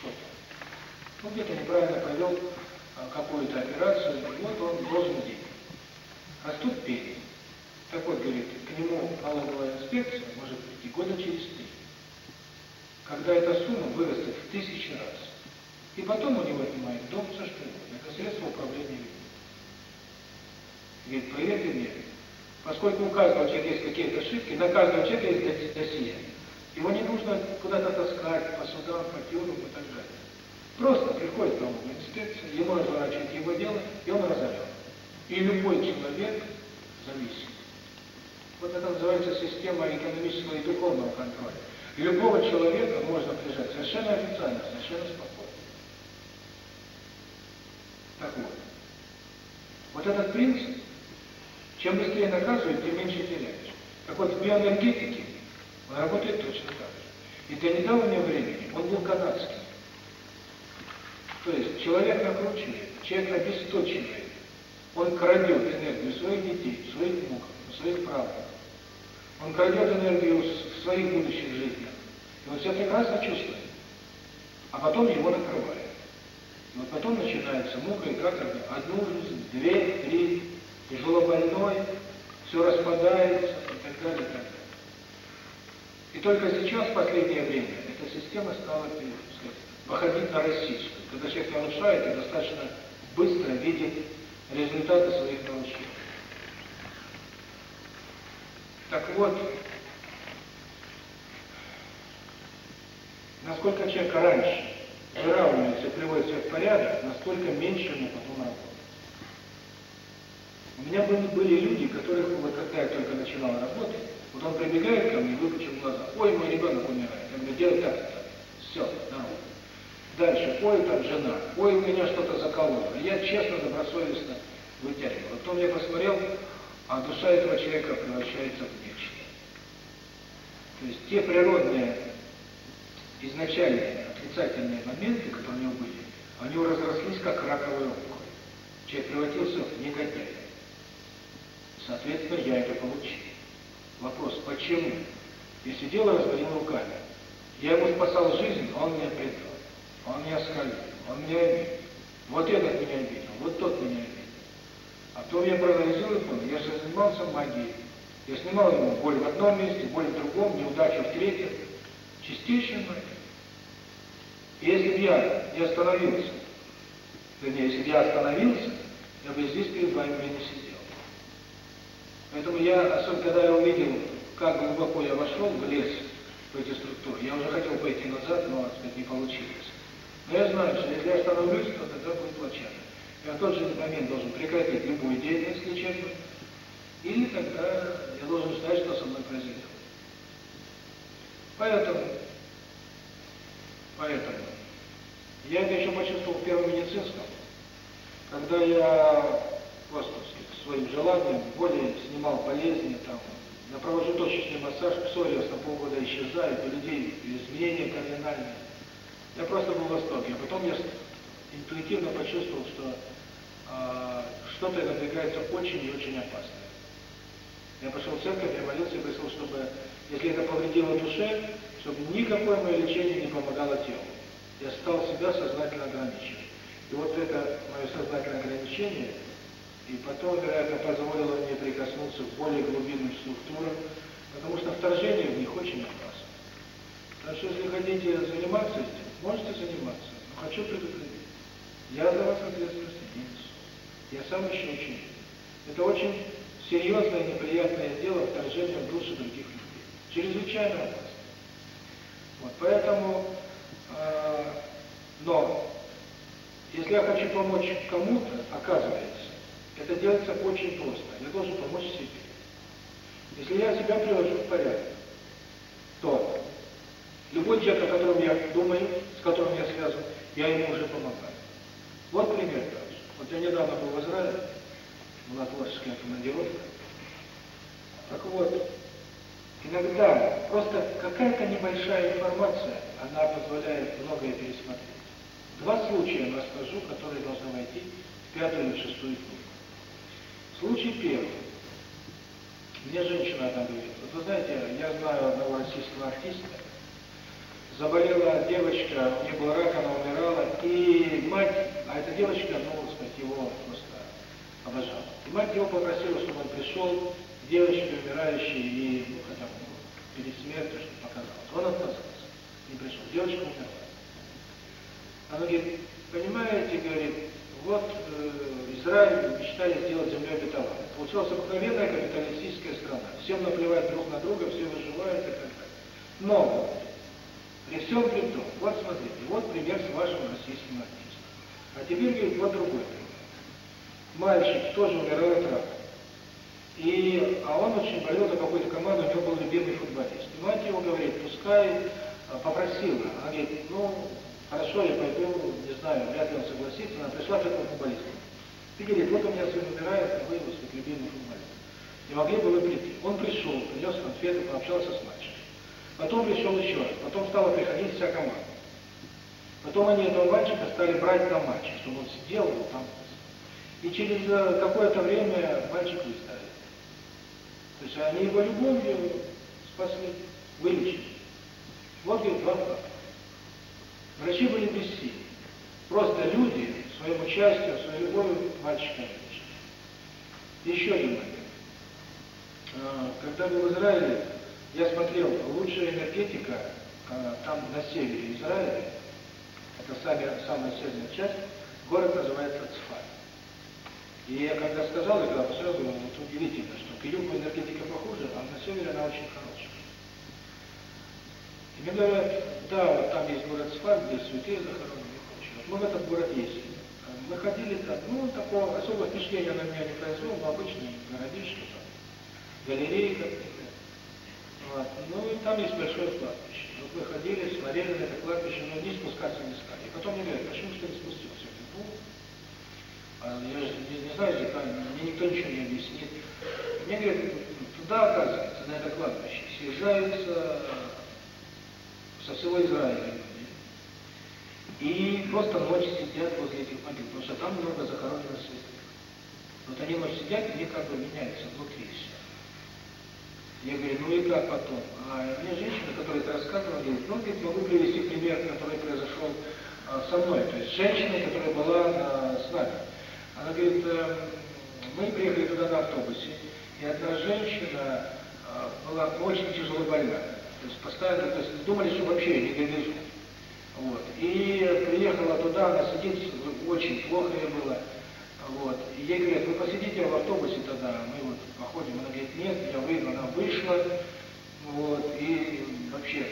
что-то. Он где-то неправильно провел какую-то операцию, вот он должен денег. А тут пение. такой говорит, к нему налоговая инспекция может прийти года через три. Когда эта сумма вырастет в тысячи раз. И потом у него отнимает дом со штрафом. Это средство управления людьми. Говорит, поверьте мне, поскольку у каждого человека есть какие-то ошибки, на каждого человека есть досье. Его не нужно куда-то таскать, по судам, по телу и так далее. Просто приходит налоговая инспекция, ему разворачивает его дело, и он разорен. И любой человек зависит. Вот это называется система экономического и духовного контроля. Любого человека можно прижать совершенно официально, совершенно спокойно. Так вот. Вот этот принцип, чем быстрее наказывает, тем меньше теряешь. Так вот, в биоэнергетике он работает точно так же. Это не дало мне времени, он был канадский. То есть человек накручивает, человек обесточивает. Он крадет энергию своих детей, своих внуков, своих прав. Он крадет энергию в своих будущих жизнях. И он все прекрасно чувствует. А потом его накрывает. И вот потом начинается мука и каторга. Одну жизнь, две, три, тяжело больной, все распадается и так далее. И так далее. И только сейчас, в последнее время, эта система стала сказать, походить на российскую. Когда человек нарушает, и достаточно быстро видит результаты своих нарушений. Так вот, насколько человек раньше выравнивается и приводит себя в порядок, настолько меньше ему потом работать. У меня были, были люди, которых вот когда я только начинал работать, вот он прибегает ко мне, выпучив глаза. Ой, мой ребенок умирает. Я говорю, делай так это. Все, народ. Дальше, ой, там жена, ой, у меня что-то закололо. Я честно, добросовестно вытягивал. Потом я посмотрел, а душа этого человека превращается в бешеную. То есть те природные, изначальные отрицательные моменты, которые у него были, они разрослись как раковые опухоль. Человек превратился в негодяя. Соответственно, я это получил. Вопрос, почему? Если дело разгорело руками, я ему спасал жизнь, а он меня предал, он меня оскорбил, он меня обидел. Вот этот меня обидел, вот тот меня обидел. А то я проанализировал и я же занимался магией. Я снимал ему боль в одном месте, боль в другом, неудачу в третьем. Чистейшая магия. И если бы я не остановился, вернее, если бы я остановился, я бы здесь перед вами не сидел. Поэтому я, особенно когда я увидел, как глубоко я вошел в лес, в эти структуры, я уже хотел пойти назад, но, сказать, не получилось. Но я знаю, что если я остановлюсь, то тогда будет плачевно. Я в тот же момент должен прекратить любую деятельность лечебную, или тогда я должен знать, что со мной произойдет. Поэтому, поэтому, я это еще почувствовал в первом медицинском, когда я в Островске своим желанием, более снимал болезни, там, на проточечный массаж псориаз на полгода исчезает, у людей изменения кардинальные. Я просто был в восторге. А потом я интуитивно почувствовал, что э, что-то надвигается очень и очень опасное. Я пошел в церковь, я молился и просил, чтобы, если это повредило душе, чтобы никакое мое лечение не помогало телу. Я стал себя сознательно ограничивать. И вот это мое сознательное ограничение – и потом, вероятно, позволило мне прикоснуться к более глубинным структурам, потому что вторжение в них очень опасно. Так что, если хотите заниматься этим, можете заниматься, но хочу предупредить. Я за вас ответственности не несу. Я сам еще ученик. Это очень серьезное неприятное дело вторжения в души других людей. Чрезвычайно опасно. Вот, поэтому, э, но, если я хочу помочь кому-то, оказывается, это делается очень просто. Я должен помочь себе. Если я себя привожу в порядок, то любой человек, о котором я думаю, с которым я связан, я ему уже помогаю. Вот пример также. Вот я недавно был в Израиле, была творческая командировка. Так вот, иногда просто какая-то небольшая информация, она позволяет многое пересмотреть. Два случая я расскажу, которые должны войти в пятую или шестую книгу. Случай первый. Мне женщина одна говорит, вы знаете, я знаю одного российского артиста, заболела девочка, у нее был рак, она умирала, и мать, а эта девочка, ну, так сказать, его просто обожала. И мать его попросила, чтобы он пришел к девочке умирающей и, ну, хотя бы, ну, перед смертью, что показалось. Он отказался, не пришел. Девочка умерла. Она говорит, понимаете, говорит, вот э, Израиль мечтает сделать землей обетованной. Получилась обыкновенная капиталистическая страна. Всем наплевать друг на друга, все выживают и так далее. Но при всем при том, вот смотрите, вот пример с вашим российским артистом. А теперь говорит, вот другой пример. Мальчик тоже умирает раком. И, а он очень болел за какую-то команду, у него был любимый футболист. И мать его говорит, пускай а, попросила. Она говорит, ну, хорошо, я пойду, не знаю, вряд ли он согласится, она пришла к этому футболисту. Игорь, вот у меня сын умирает, вы его любимый журналист. Не могли бы вы прийти? Он пришел, принес конфеты, пообщался с мальчиком. Потом пришел еще раз, потом стала приходить вся команда. Потом они этого мальчика стали брать на мальчик, чтобы он сидел вот там. И через э, какое-то время мальчик выставили. То есть они его любовью спасли, вылечили. Вот говорит, два факта. Врачи были бессильны. Просто люди своим участием, своей любовью мальчика не Еще один момент. Когда был в Израиле, я смотрел, лучшая энергетика там на севере Израиля, это самая, самая северная часть, город называется Цфат. И я когда сказал, я посмотрел, думал, вот удивительно, что к югу энергетика похожа, а на севере она очень хорошая. И мне говорят, да, вот там есть город Сфальт, где святые захоронены и прочее. Вот мы в этот город ездили. Выходили так, ну, такого особого впечатления на меня не произвел, обычный городишко, галереи какие-то. Вот. Ну, и там есть большое кладбище. Вот мы ходили, смотрели на это кладбище, но не спускаться не стали. И потом мне говорят, почему что не спустился? Ну, я не, не знаю, там, мне никто ничего не объяснит. Мне говорят, туда, оказывается, на это кладбище, съезжаются со всего Израиля и просто ночью сидят возле этих могил, потому что там много захоронено святых. Вот они ночью сидят, и они как бы меняются внутри все. Я говорю, ну и как потом? А мне женщина, которая это рассказывала, говорит, ну, говорит, могу привести пример, который произошел а, со мной, то есть женщина, которая была а, с нами. Она говорит, а, мы приехали туда на автобусе, и одна женщина а, была очень тяжело больна. То есть постоянно, то есть думали, что вообще не довезут. Вот. И приехала туда, она сидит, очень плохо ей было. Вот. И ей говорят, вы посидите в автобусе тогда, мы вот походим. Она говорит, нет, я выйду, она вышла. Вот. И вообще,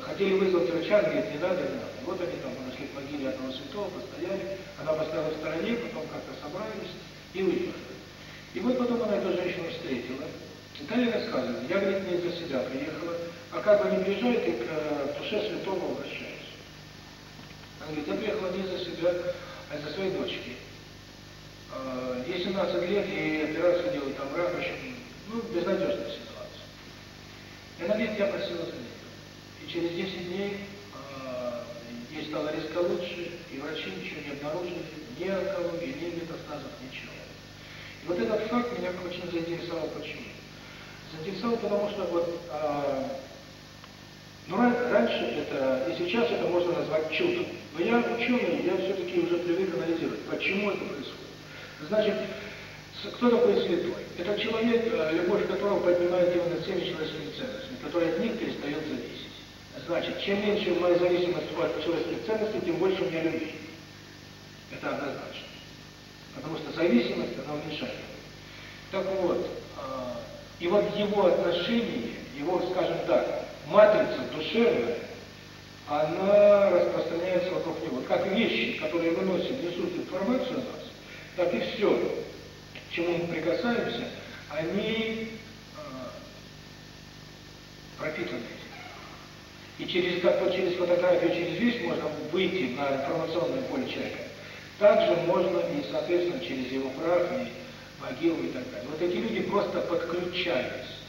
хотели вызвать врача, говорит, не надо, не надо. Вот они там нашли могиле одного святого, постояли. Она поставила в стороне, потом как-то собрались и выехали. И вот потом она эту женщину как бы э, не бежите к душе святого обращаясь. Она говорит, я приехала не за себя, а за своей дочки. Э, ей 17 лет, и операцию делают там рак, очень, ну, безнадежная ситуация. И она говорит, я просила за нее. И через 10 дней э, ей стало резко лучше, и врачи ничего не обнаружили, ни онкологии, ни метастазов, ничего. И вот этот факт меня очень заинтересовал. Почему? Заинтересовал, потому что вот сейчас это можно назвать чудом. Но я ученый, я все-таки уже привык анализировать, почему это происходит. Значит, кто такой святой? Это человек, э, любовь которого поднимает его над всеми человеческими ценностями, который от них перестает зависеть. Значит, чем меньше моя зависимость от человеческих ценностей, тем больше у меня любви. Это однозначно. Потому что зависимость, она уменьшает. Так вот, э, и вот его отношение, его, скажем так, матрица душевная, она распространяется вокруг него. Как вещи, которые выносят, несут информацию о нас, так и все, к чему мы прикасаемся, они э, пропитаны И через, как вот через фотографию, через вещь можно выйти на информационное поле человека. Также можно и, соответственно, через его прах, и могилу и так далее. Вот эти люди просто подключались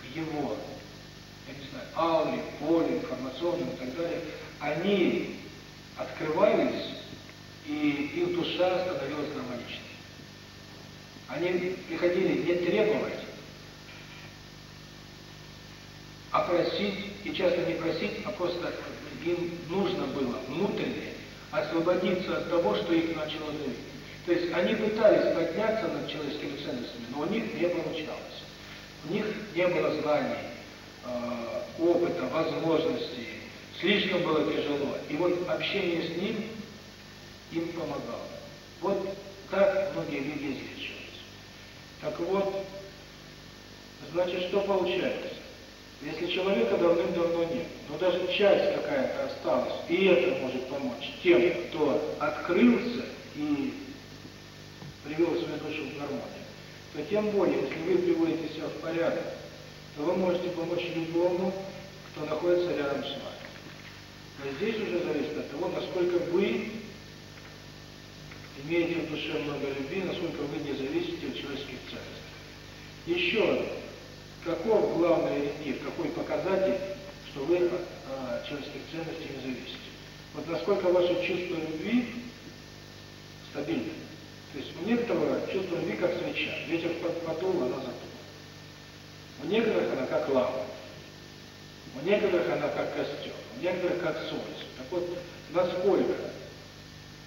к его я не поли, информационные и так далее, они открывались, и их душа становилась гармоничной. Они приходили не требовать, а просить, и часто не просить, а просто им нужно было внутренне освободиться от того, что их начало давить. То есть они пытались подняться над человеческими ценностями, но у них не получалось. У них не было знаний, опыта, возможностей, слишком было тяжело. И вот общение с ним им помогало. Вот так многие люди излечивались. Так вот, значит, что получается? Если человека давным-давно нет, но даже часть какая-то осталась, и это может помочь тем, кто открылся и привел свою душу в гармонию, то тем более, если вы приводите себя в порядок, но вы можете помочь любому, кто находится рядом с вами. Но здесь уже зависит от того, насколько вы имеете в душе много любви, насколько вы не зависите от человеческих ценностей. Еще, каков главный индир, какой показатель, что вы от а, человеческих ценностей не зависите? Вот насколько ваше чувство любви стабильно. То есть у некоторого чувство любви как свеча. Ветер подул, она закрыла. У некоторых она как лава, у некоторых она как костер, у некоторых как солнце. Так вот, насколько?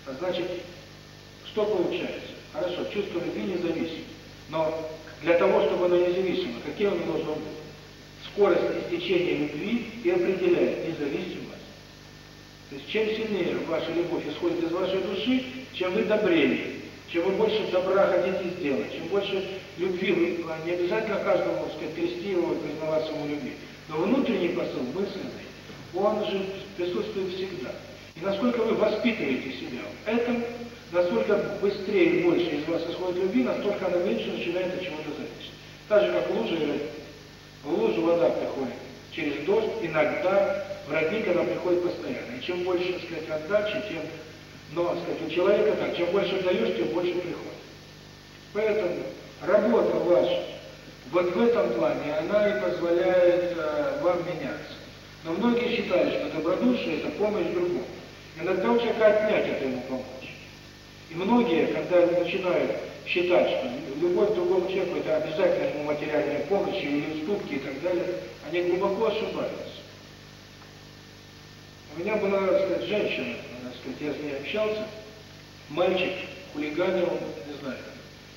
А значит, что получается? Хорошо, чувство любви независимо. Но для того, чтобы оно независимо, какие оно должно быть? Скорость истечения любви и определяет независимость. То есть, чем сильнее ваша любовь исходит из вашей души, чем вы добрее. Чем вы больше добра хотите сделать, чем больше любви вы, не обязательно каждому сказать, его признаваться ему любви, но внутренний посыл, мысленный, он же присутствует всегда. И насколько вы воспитываете себя в этом, насколько быстрее и больше из вас исходит любви, настолько она меньше начинает от чего-то зависеть. Так же, как лужи, и лужу вода приходит через дождь, иногда враги, когда приходят постоянно. И чем больше, так сказать, отдачи, тем но с таким человеком, так, чем больше даешь, тем больше приходит. Поэтому работа ваша вот в этом плане, она и позволяет э, вам меняться. Но многие считают, что добродушие – это помощь другому. Иногда у человека отнять от ему помочь. И многие, когда начинают считать, что любовь к другому человеку – это обязательно ему материальная помощь или уступки и так далее, они глубоко ошибаются. У меня была, так сказать, женщина – нас, я с ней общался, мальчик хулиганил, не знаю,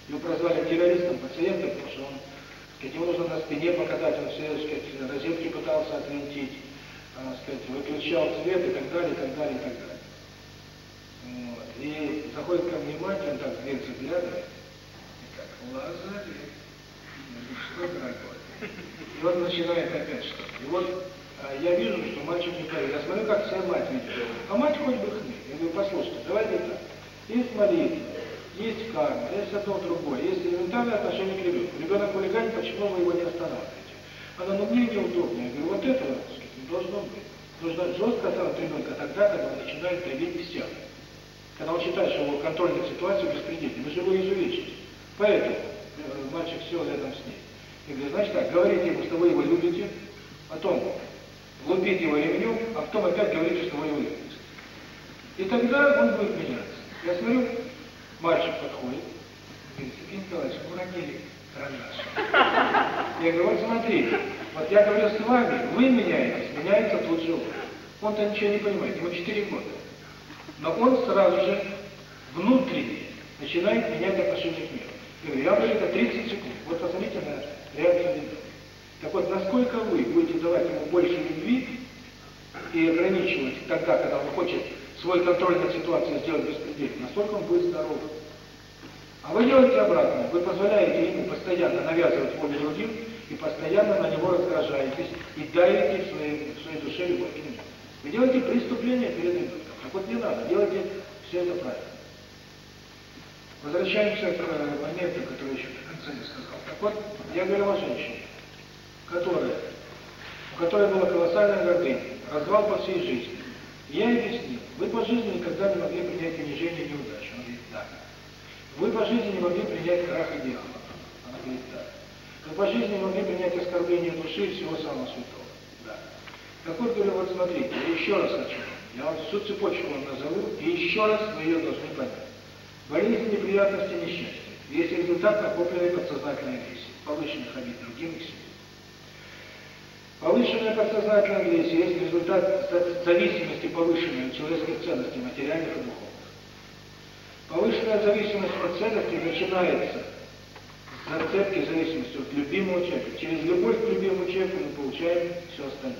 его прозвали террористом пациента, потому что он, сказать, его нужно на спине покатать, он все, сказать, розетки пытался отвинтить, сказать, выключал свет и так далее, и так далее, и так далее. Вот. И заходит ко мне мать, он так в дверь заглядывает, и как лазарь, ну что, дорогой. И он начинает опять что И вот я вижу, что мальчик не поет. Я смотрю, как вся мать ведет. А мать хоть бы хны. Я говорю, послушайте, давайте так. Есть молитва, есть карма, есть одно другое, есть элементарное отношение к ребенку. Ребенок хулиганит, почему вы его не останавливаете? Она, ну мне неудобно. Я говорю, вот это сказать, ну, должно быть. Нужно жестко остановить ребенка тогда, когда он начинает давить всех. Когда он считает, что его контрольная ситуация беспредельна, вы же его изувечите. Поэтому э, мальчик сел рядом с ней. И говорю, значит так, говорите ему, что вы его любите, а о том, он третьего ремню, а потом опять говорит, что вы его. И тогда он будет меняться. Я смотрю, мальчик подходит, говорит, Сергей Николаевич, вы родили карандаш. Я говорю, смотри, вот я говорю с вами, вы меняетесь, меняется тут же Он то ничего не понимает, ему 4 года. Но он сразу же внутренне начинает менять отношение к миру. Я говорю, я говорю, это 30 секунд. Вот посмотрите на реакцию. Так вот, насколько вы будете давать ему больше любви и ограничивать тогда, когда он хочет свой контроль над ситуацией сделать беспредельным, настолько он будет здоров. А вы делаете обратно, вы позволяете ему постоянно навязывать волю другим и постоянно на него раздражаетесь и давите в своей, в своей душе любовь к нему. Вы делаете преступление перед избытком. Так вот не надо, делайте все это правильно. Возвращаемся к моменту, который еще до конца не сказал. Так вот, я говорил о женщине которая, у которой было колоссальное гордыня, развал по всей жизни. Я объяснил, вы по жизни никогда не могли принять унижение и неудачу. Он говорит, да. Вы по жизни не могли принять крах и дьявола. Она говорит, да. Вы по жизни не могли принять оскорбление души и всего самого святого. Да. Так вот, говорю, вот смотрите, я еще раз хочу. Я вам всю цепочку вам назову, и еще раз вы ее должны понять. Болезнь, неприятности, несчастья. Есть результат накопленной подсознательной агрессии, повышенных обид другим и себе. Повышенная подсознательная агрессия есть результат зависимости повышенной человеческих ценностей, материальных и духовных. Повышенная зависимость от ценностей начинается с зацепки зависимости от любимого человека. Через любовь к любимому человеку мы получаем все остальное.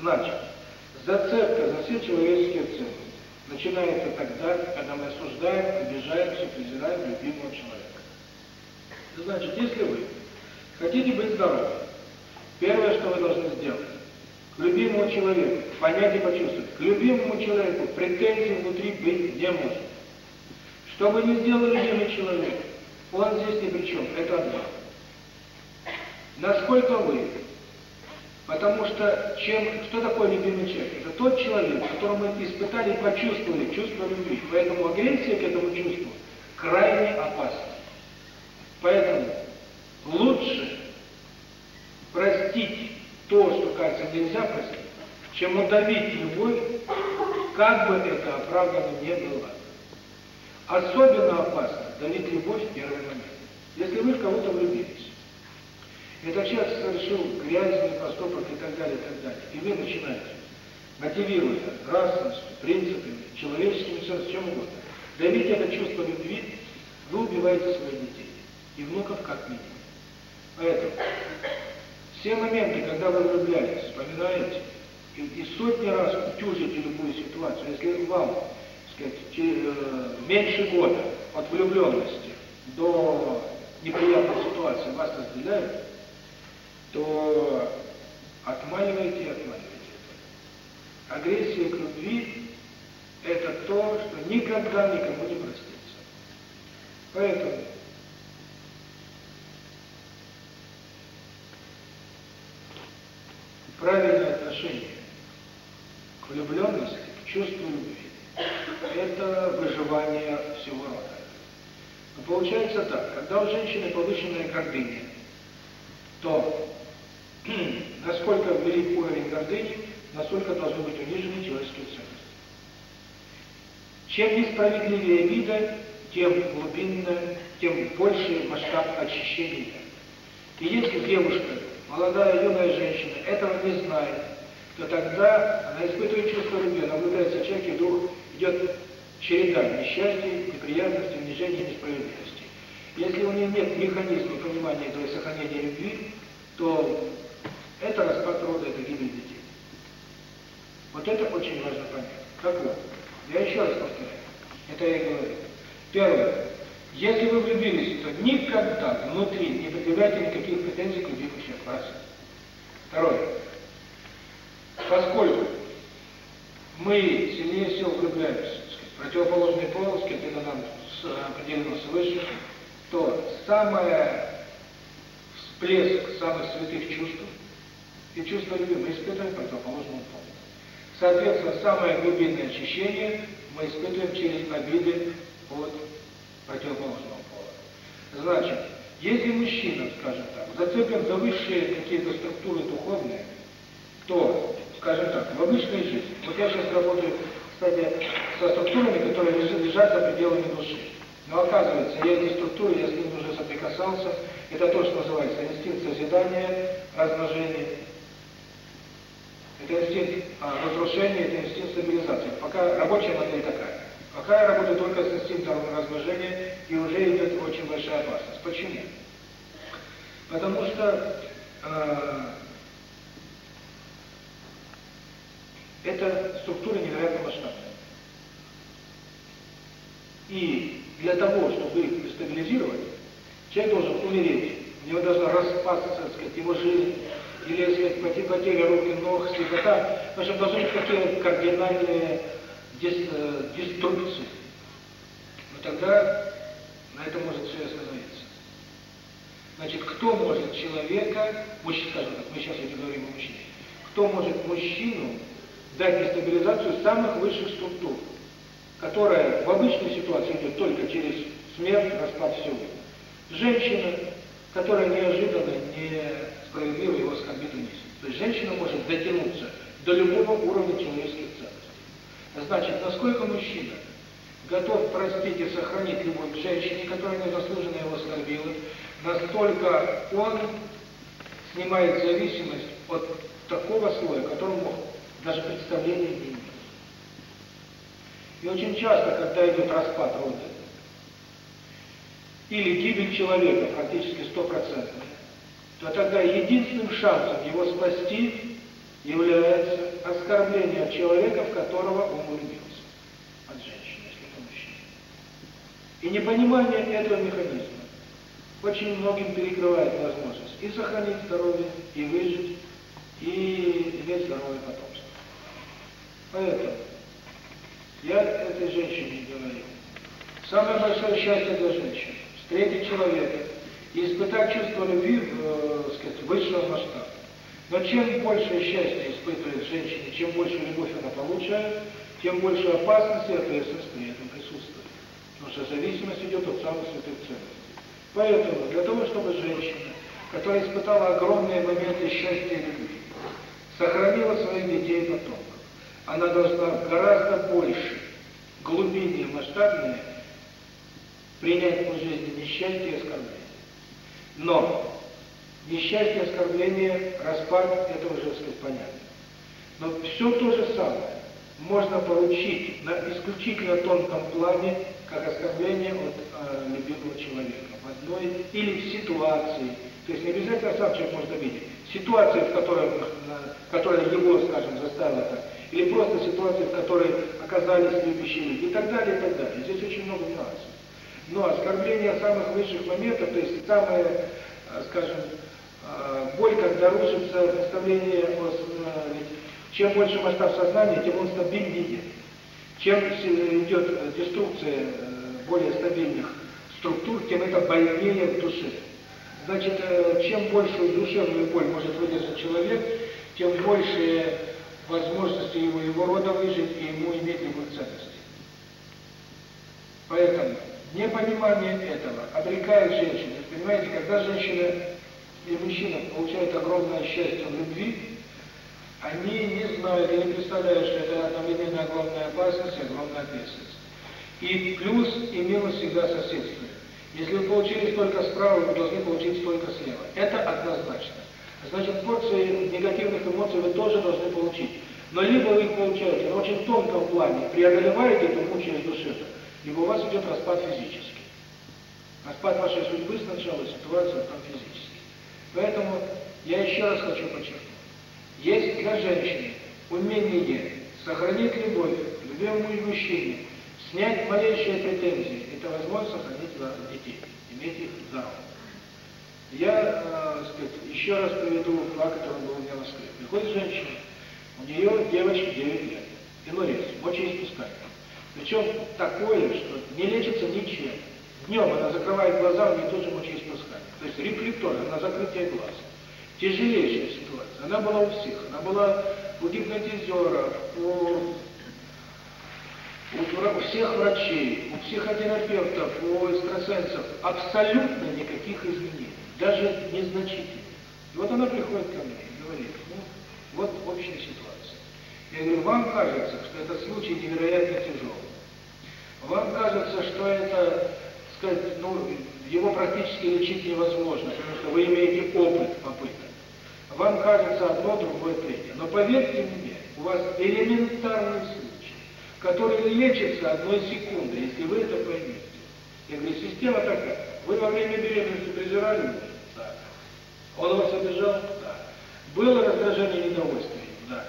Значит, зацепка за все человеческие ценности начинается тогда, когда мы осуждаем, обижаемся, презираем любимого человека. Значит, если вы хотите быть здоровым, Первое, что вы должны сделать, к любимому человеку, понять и почувствовать, к любимому человеку претензий внутри быть не может. Что бы ни сделал любимый человек, он здесь ни при чем, это одно. Насколько вы? Потому что чем, что такое любимый человек? Это тот человек, которому мы испытали, почувствовали чувство любви. Поэтому агрессия к этому чувству крайне опасна. Поэтому лучше простить то, что кажется нельзя простить, чем удавить любовь, как бы это оправдано не было. Особенно опасно давить любовь в первый момент. Если вы в кого-то влюбились, это сейчас совершил грязный поступок и так далее, и так далее, и вы начинаете, мотивируя нравственностью, принципами, человеческими сердцем, чем угодно, давить это чувство любви, вы убиваете своих детей и внуков как минимум. Поэтому все моменты, когда вы влюблялись, вспоминаете, и, и сотни раз утюжите любую ситуацию, если вам, сказать, э, меньше года от влюбленности до неприятной ситуации вас разделяют, то отмаливайте и отмаливайте. Агрессия к любви – это то, что никогда никому не простится. Поэтому правильное отношение к влюбленности, к чувству любви – это выживание всего рода. Но получается так, когда у женщины повышенная гордыня, то [CLEARS THROAT] насколько велик уровень гордыни, насколько должны быть унижены человеческие ценности. Чем несправедливее вида, тем глубинное, тем больше масштаб очищения. И если девушка молодая юная женщина этого не знает, то тогда она испытывает чувство любви, она влюбляется в и вдруг идет череда несчастья, неприятности, унижений, несправедливости. Если у нее нет механизма понимания этого сохранения любви, то это распад рода, это гибель детей. Вот это очень важно понять. Как вот, я еще раз повторяю, это я говорю. Первое. Если вы влюбились, то никогда внутри не предъявляйте никаких претензий к любимому человеку. Второе. Поскольку мы сильнее всего влюбляемся, сказать, противоположный пол, с кем-то нам определено свыше, то самое всплеск самых святых чувств и чувство любви мы испытываем противоположному полу. Соответственно, самое глубинное очищение мы испытываем через обиды от противоположного пола. Значит, если мужчина, скажем так, зацеплен за высшие какие-то структуры духовные, то, скажем так, в обычной жизни, вот я сейчас работаю, кстати, со структурами, которые лежат за пределами души. Но оказывается, я эти структуры, я с ним уже соприкасался, это то, что называется инстинкт созидания, размножения. Это инстинкт разрушения, это инстинкт стабилизации. Пока рабочая модель такая. Пока я работаю только с инстинктом размножения, и уже идет очень большая опасность. Почему? Потому что э, эта структура невероятно масштабная. И для того, чтобы их стабилизировать, человек должен умереть. У него должна распасться, сказать, его жизнь, или, так сказать, потеря руки, ног, слепота. В общем, должны какие-то кардинальные здесь, э, только цель. Но тогда на этом может все остановиться. Значит, кто может человека, мужчина, скажем так, мы сейчас это говорим о мужчине, кто может мужчину дать нестабилизацию самых высших структур, которая в обычной ситуации идет только через смерть, распад всего. Женщина, которая неожиданно, не несправедливо его оскорбит вниз. То есть женщина может дотянуться до любого уровня человеческих Значит, насколько мужчина готов простить и сохранить любовь к женщине, которая незаслуженно его оскорбила, настолько он снимает зависимость от такого слоя, которому даже представление не имеет. И очень часто, когда идет распад рода, или гибель человека практически стопроцентная, то тогда единственным шансом его спасти является оскорблением человека, в которого он влюбился. От женщины, если это мужчина. И непонимание этого механизма очень многим перекрывает возможность и сохранить здоровье, и выжить, и иметь здоровое потомство. Поэтому я этой женщине говорю, самое большое счастье для женщины – встретить человека и испытать чувство любви, э, сказать, высшего масштаба. Но чем больше счастья испытывает женщина, чем больше любовь она получает, тем больше опасности и ответственности на этом присутствует. Потому что зависимость идет от самых святых ценностей. Поэтому для того, чтобы женщина, которая испытала огромные моменты счастья и любви, сохранила своих детей и потомков, она должна гораздо больше, глубиннее, масштабнее принять по жизни несчастье и оскорбление. Но несчастье, оскорбление, распад – это уже понятно. Но все то же самое можно получить на исключительно тонком плане, как оскорбление от э, любимого человека в одной или в ситуации. То есть не обязательно сам человек может обидеть. Ситуация, в которой, на, которая его, скажем, заставила так, или просто ситуация, в которой оказались любящие люди, и так далее, и так далее. Здесь очень много нюансов. Но оскорбление самых высших моментов, то есть самое, скажем, боль как обнаружится представление, чем больше масштаб сознания, тем он стабильнее. Чем идет деструкция более стабильных структур, тем это больнее в душе. Значит, чем большую душевную боль может выдержать человек, тем больше возможности его, его рода выжить и ему иметь его ценности. Поэтому непонимание этого обрекает женщину. Понимаете, когда женщина и мужчина получает огромное счастье в любви, они не знают и не представляют, что это одновременно огромная опасность и огромная ответственность. И плюс и минус всегда соседствует. Если вы получили столько справа, вы должны получить столько слева. Это однозначно. Значит, порции негативных эмоций вы тоже должны получить. Но либо вы их получаете на очень тонком плане, преодолеваете эту мучаясь душевно, либо у вас идет распад физический. Распад вашей судьбы сначала ситуация, а потом физически. Поэтому я еще раз хочу подчеркнуть. Есть для женщины умение сохранить любовь к любимому мужчине, снять малейшие претензии. Это возможность сохранить детей, иметь их здоровым. Я, э, сказать, еще раз приведу факт, который был у меня в Москве. Приходит женщина, у нее девочка 9 лет, пилорез, очень спускает. Причем такое, что не лечится ничем. Днем она закрывает глаза, у нее тоже мочеиспускание. То есть рефлекторно, на закрытие глаз. Тяжелейшая ситуация. Она была у всех. Она была у гипнотизеров, у у всех врачей, у психотерапевтов, у экстрасенсов абсолютно никаких изменений, даже незначительных. И вот она приходит ко мне и говорит, ну, вот общая ситуация. Я говорю, вам кажется, что этот случай невероятно тяжелый. Вам кажется, что это сказать, ну, его практически лечить невозможно, потому что вы имеете опыт попыток. Вам кажется одно, другое, третье. Но поверьте мне, у вас элементарный случай, который лечится одной секунды, если вы это поймете. Я говорю, система такая. Вы во время беременности презирали мужа? Да. Он вас обижал? Да. Было раздражение и недовольствие? Да.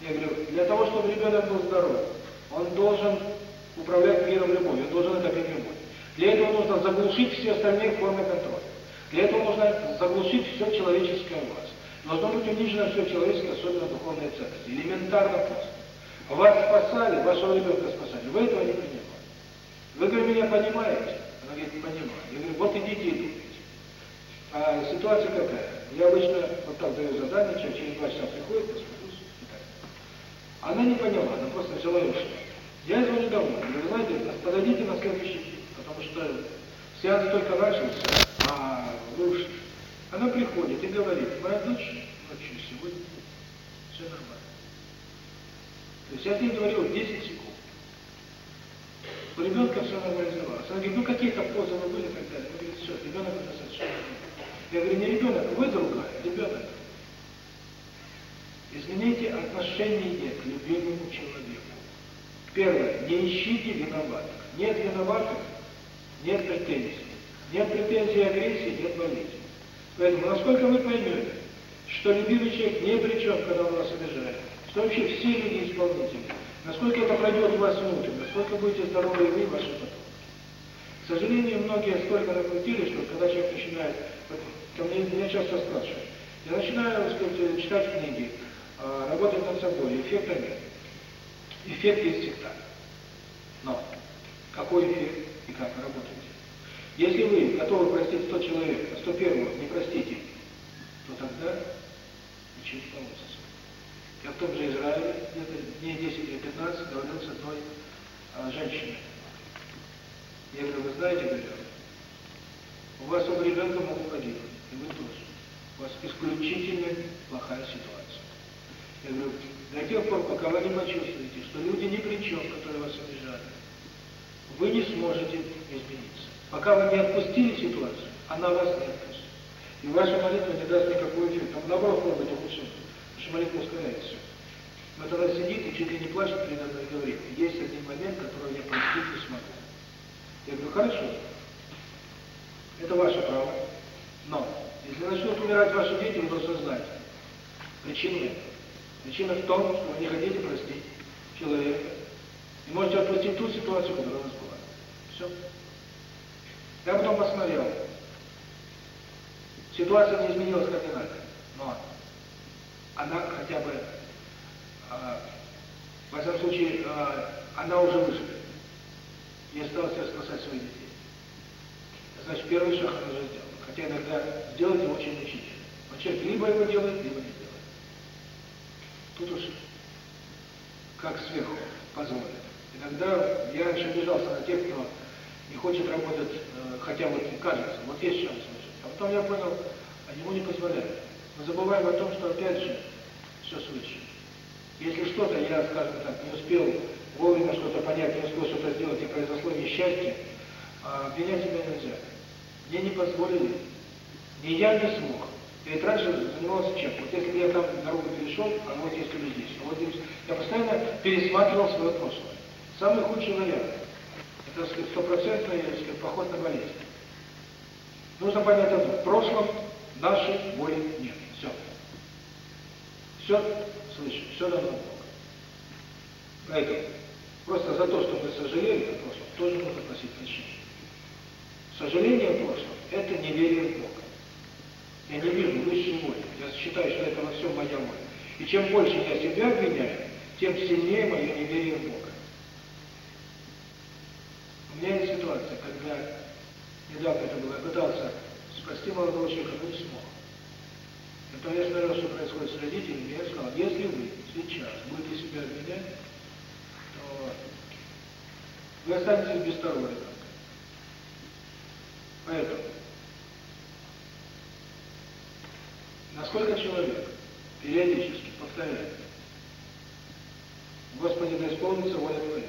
Я говорю, для того, чтобы ребенок был здоров, он должен управлять миром любовью, он должен это любовь. Для этого нужно заглушить все остальные формы контроля. Для этого нужно заглушить все человеческое власть. Должно быть унижено все человеческое, особенно духовные ценности. Элементарно просто. Вас спасали, вашего ребенка спасали. Вы этого не понимаете. Вы, говорите, меня понимаете? Она говорит, не понимаю. Я говорю, вот идите и думайте. А ситуация какая? Я обычно вот так даю задание, человек через два часа приходит, посмотрюсь и так. Она не поняла, она просто взяла и ушла. Я звоню домой, говорю, знаете, подойдите на следующий день что сеанс только начался, а лучше. Она приходит и говорит, моя дочь ночью сегодня все нормально. То есть я тебе говорил 10 секунд. У ребенка все нормализовалось. Она говорит, ну какие-то позы, позывы были и так далее. Она говорит, все, ребенок это совершенно. Я говорю, не ребенок, вы другая, ребенок. Измените отношение к любимому человеку. Первое, не ищите виноватых. Нет виноватых, нет претензий. Нет претензий агрессии, нет болезни. Поэтому, насколько вы поймете, что любимый человек не при чем, когда он вас обижает, что вообще все люди исполнители, насколько это пройдет у вас внутрь, насколько будете здоровы и вы, ваши потом. К сожалению, многие столько накрутили, что когда человек начинает, ко мне меня часто спрашивают, я начинаю сказать, читать книги, работать над собой, эффекта нет. Эффект есть всегда. Но какой эффект? как работать. Если вы готовы простить 100 человек, 101 не простите, то тогда ничего не получится. Я в том же Израиле, где-то дней 10 или 15, говорил с одной а, женщиной. Я говорю, вы знаете, говорю, у вас оба ребенка могут ходить и вы тоже. У вас исключительно плохая ситуация. Я говорю, до тех пор, пока вы не почувствуете, что люди ни при чем, которые вас обижают, вы не сможете измениться. Пока вы не отпустили ситуацию, она вас не отпустит. И ваша молитва не даст никакой эффект. Там наоборот может быть ухудшение. Потому что молитва ускоряет все. Вот сидит и чуть ли не плачет передо мной и говорит, есть один момент, который я простить не смогу. Я говорю, хорошо, это ваше право. Но, если начнут умирать ваши дети, вы должны знать. причину. нет. Причина в том, что вы не хотите простить человека. И можете отпустить ту ситуацию, которая вас я потом посмотрел. Ситуация не изменилась кардинально, но она хотя бы, э, во всяком случае, э, она уже вышла. Не осталось спасать своих детей. Значит, первый шаг она уже сделала. Хотя иногда сделать его очень мучительно. Вот человек либо его делает, либо не делает. Тут уж как сверху позволит. Иногда я еще обижался на тех, кто и хочет работать э, хотя бы этим кажется, вот есть шанс выжить. А потом я понял, они ему не позволяют. Мы забываем о том, что опять же все свыше. Если что-то я, скажем так, не успел вовремя что-то понять, не успел что-то сделать, и произошло несчастье, а, обвинять себя нельзя. Мне не позволили. И я не смог. Я ведь раньше занимался чем? Вот если я там дорогу перешел, а вот если бы здесь. А вот здесь. Я постоянно пересматривал свое прошлое. Самый худший вариант так сказать, стопроцентный сказать, поход на болезнь. Нужно понять одно. В прошлом нашей боли нет. Все. Все слышим, все дано Бог. Поэтому просто за то, что мы сожалели о прошлом, тоже нужно просить прощения. Сожаление о прошлом – это неверие в Бога. Я не вижу высшей воли. Я считаю, что это во всем моя воля. И чем больше я себя обвиняю, тем сильнее мое неверие в Бога меняет ситуация, когда недавно это было, пытался спасти молодого человека, но не смог. Это я смотрел, что происходит с родителями, я сказал, если вы сейчас будете себя обвинять, то вы останетесь без сторонника. Поэтому, насколько человек периодически повторяет, Господи, да исполнится воля Твоя,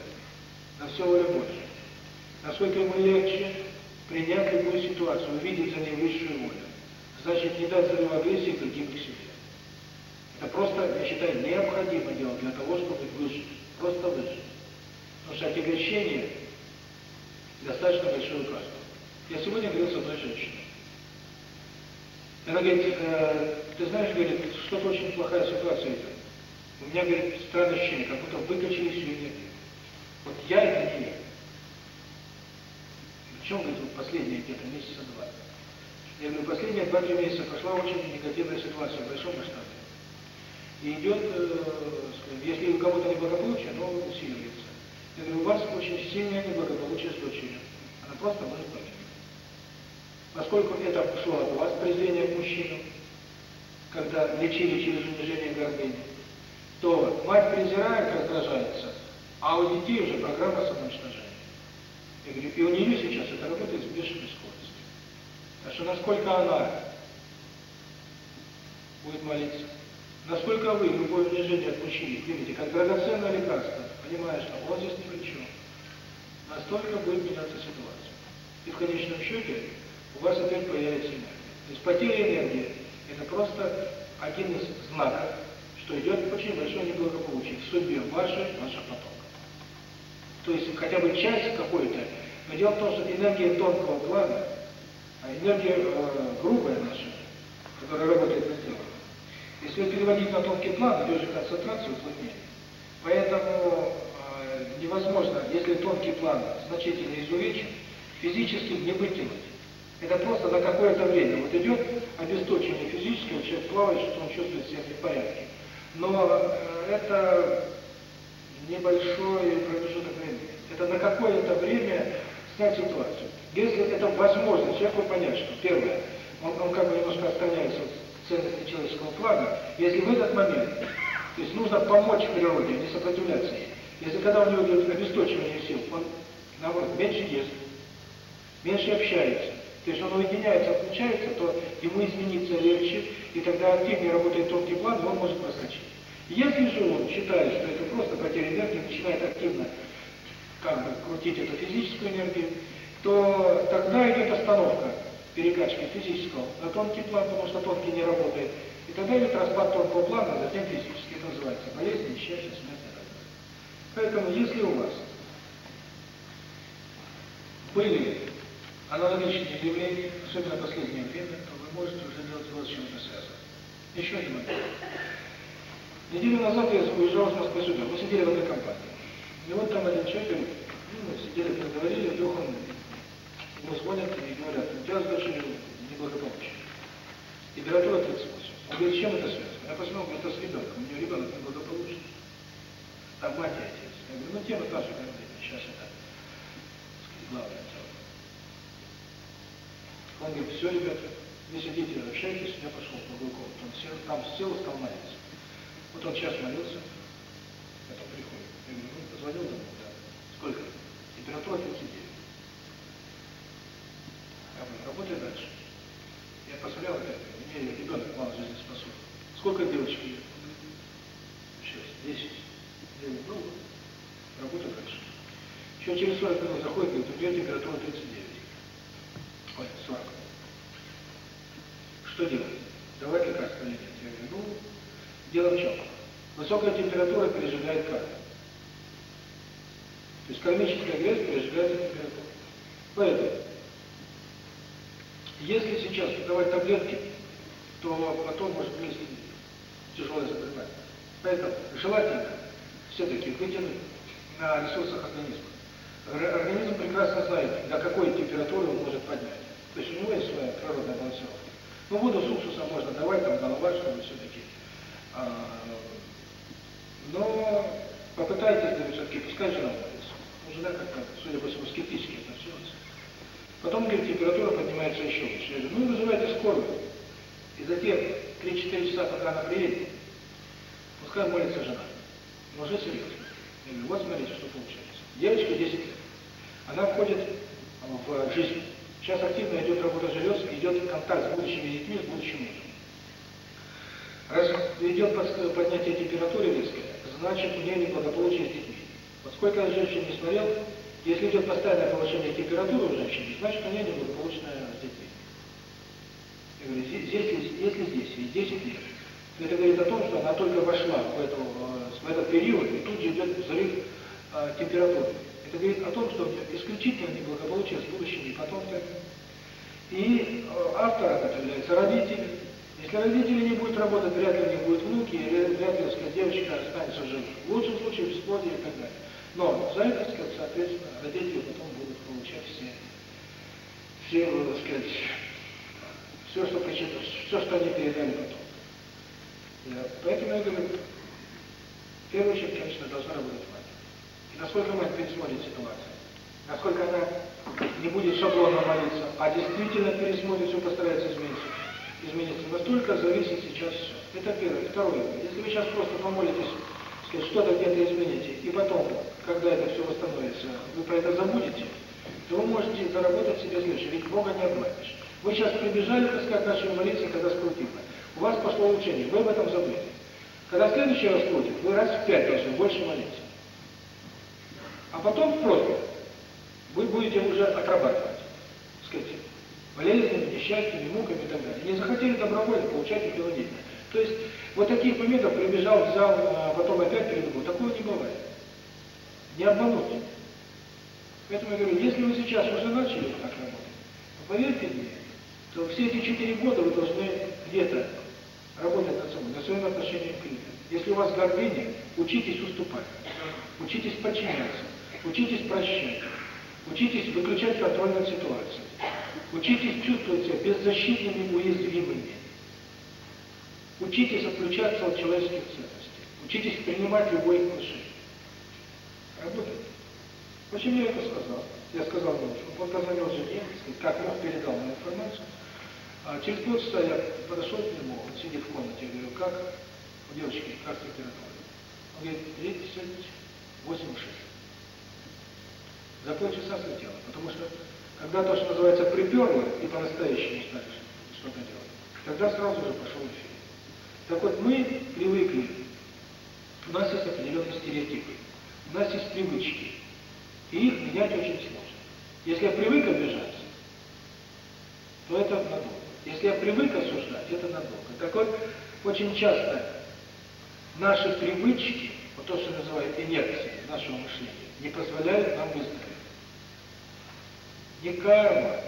на все воля больше. Насколько ему легче принять любую ситуацию, увидеть за ней высшую волю. Значит, не дать своему агрессии прийти к себе. Это просто, я считаю, необходимо делать для того, чтобы выжить. Просто выжить. Потому что отягощение достаточно большой указ. Я сегодня говорил с одной женщиной. Она говорит, э, ты знаешь, говорит, что-то очень плохая ситуация идет. У меня, говорит, странное ощущение, как будто выключили всю энергию. Вот я это не имею чем это последние где-то месяца два. Я говорю, последние два-три месяца пошла очень негативная ситуация в большом масштабе. И идет, э, если у кого-то неблагополучие, оно усиливается. Я говорю, у вас очень сильное неблагополучие с дочерью. Она просто может быть. Поскольку это пошло от вас, презрение к мужчинам, когда лечили через унижение гордыни, то мать презирает, раздражается, а у детей уже программа самоуничтожения. Я говорю, и у нее сейчас это работает с бешеной скоростью. Так что насколько она будет молиться, насколько вы любое унижение от мужчины примете, как драгоценное лекарство, понимаешь, что он здесь ни при чем, настолько будет меняться ситуация. И в конечном счете у вас опять появится энергия. То есть потеря энергии – это просто один из знаков, что идет очень большое неблагополучие в судьбе вашей, ваших потомков. То есть хотя бы часть какой-то. Но дело в том, что энергия тонкого плана, а энергия э, грубая наша, которая работает на телом, если переводить на тонкий план, ее же концентрацию плотнее. Поэтому э, невозможно, если тонкий план значительно изувечен, физически не быть выкинуть. Это просто на какое-то время. Вот идет обесточение физически, вот человек плавает, что он чувствует себя не в порядке. Но э, это небольшой промежуток времени. Это на какое-то время снять ситуацию. Если это возможно, человеку понять, что первое, он, он как бы немножко отстраняется от ценности человеческого плана, если в этот момент, то есть нужно помочь природе, не сопротивляться ей. Если когда у него идет обесточивание сил, он, наоборот, меньше ест, меньше общается, то есть он уединяется, отключается, то ему изменится легче, и тогда активнее работает тонкий план, и он может проскочить. Если же он считает, что это просто потеря энергии, начинает активно как бы крутить эту физическую энергию, то тогда идет остановка перекачки физического на тонкий план, потому что тонкий не работает. И тогда идет распад тонкого плана, а затем физически. Это называется болезнь, несчастье, смерть. Поэтому, если у вас были аналогичные явления, особенно в последнее время, то вы можете уже делать вот с чем это связано. Еще один момент. Неделю назад я уезжал из Москвы сюда. Мы сидели в этой компании. И вот там один человек ну, сидели, поговорили, вдруг он ему звонят и говорят, у тебя сдача неблагополучие. И Биротова отец спросил. Он говорит, с чем это связано? Я посмотрел, говорит, это с ребенком, у него ребенок неблагополучный. Там мать и отец. Я говорю, ну тема та же, как сейчас это главное дело. Он говорит, все, ребята, вы сидите, общайтесь, я пошел по другому. Он сел, там сел и стал молиться. Вот он сейчас молился, Сколько? Температура 39. Работай дальше. Я посмотрел, у меня ребенок мало жизнеспособен. Сколько девочек лет? Сейчас, 10. Время много. Работай дальше. Еще через 40 минут заходит, говорит, у нее температура 39. Ой, 40. Что делать? Давай лекарство или? Я говорю, ну, дело в чем? Высокая температура пережигает кровь. То есть кармическая грязь прижигается к. Поэтому, если сейчас давать таблетки, то потом может принести тяжелое заболевание. Поэтому желательно все-таки вытянуть на ресурсах организма. Организм прекрасно знает, до какой температуры он может поднять. То есть у него есть своя природная балансировка. Ну, воду с уксусом можно давать, там, голова, чтобы все-таки. А, но попытайтесь, да, все-таки, пускай же жена как-то, судя по всему, скептически относилась. Потом, говорит, температура поднимается еще выше. Я говорю, ну, вызывайте скорую. И за те 3-4 часа, пока она приедет, пускай молится жена. Но уже серьезно. Я говорю, вот смотрите, что получается. Девочка 10 лет. Она входит в жизнь. Сейчас активно идет работа желез, идет контакт с будущими детьми, с будущим мужем. Раз идет поднятие температуры резкое, значит у нее неблагополучие с детьми. Поскольку женщина не смотрел, если идет постоянное повышение температуры у женщины, значит, они не будут получены с детьми. Я говорю, здесь, если здесь и 10 лет, то это говорит о том, что она только вошла в, эту, э, в этот период, и тут же идет взрыв э, температуры. Это говорит о том, что исключительно неблагополучие с будущими потомками. И э, автор как является родители, если родители не будут работать, вряд ли у них будут внуки, или вряд ли сказать, девочка останется жить. В лучшем случае в сплоде и так далее. Non, vous savez, parce que ça fait, arrêtez. Все раскрылись. Все, что прочитал, все, что они передали потом. Поэтому я говорю, в первую очередь, конечно, должна работать мать. И насколько мать пересмотрит ситуацию, насколько она не будет шаблонно молиться, а действительно пересмотрит все, постарается измениться. измениться. Настолько зависит сейчас все. Это первое. Второе. Если вы сейчас просто помолитесь что что-то где-то измените, и потом, когда это все восстановится, вы про это забудете, то вы можете заработать себе свыше, ведь Бога не обманешь. Вы сейчас прибежали, так сказать, начали молиться, когда скрутило. У вас пошло улучшение, вы об этом забыли. Когда в следующий раз крутит, вы раз в пять должны больше молиться. А потом в профиль вы будете уже отрабатывать, так сказать, болезнями, несчастьями, муками и так далее. Не захотели добровольно получать это деньги. То есть вот таких моментов прибежал, взял, э, потом опять передумал. Такого не бывает. Не обмануть. Поэтому я говорю, если вы сейчас уже начали так работать, поверьте мне, то все эти четыре года вы должны где-то работать над собой, на своем отношении к людям. Если у вас гордыня, учитесь уступать, учитесь подчиняться, учитесь прощать, учитесь выключать контроль над ситуацией, учитесь чувствовать себя беззащитными, уязвимыми, Учитесь отключаться от человеческих ценностей. Учитесь принимать любое отношение. Работает. Почему я это сказал? Я сказал мужу. Он позвонил жене, как он передал мне информацию. А через полчаса я подошел к нему, он сидит в комнате, я говорю, как? У девочки, как температура? Он говорит, 38,6. За полчаса слетело, потому что когда то, что называется, приперло, и по-настоящему знаешь, что-то делать, тогда сразу же пошел эфир. Так вот, мы привыкли. У нас есть определенные стереотипы. У нас есть привычки. И их менять очень сложно. Если я привык обижаться, то это надолго. Если я привык осуждать, это надолго. Так вот, очень часто наши привычки, вот то, что называют инерцией нашего мышления, не позволяют нам выздороветь. Не карма,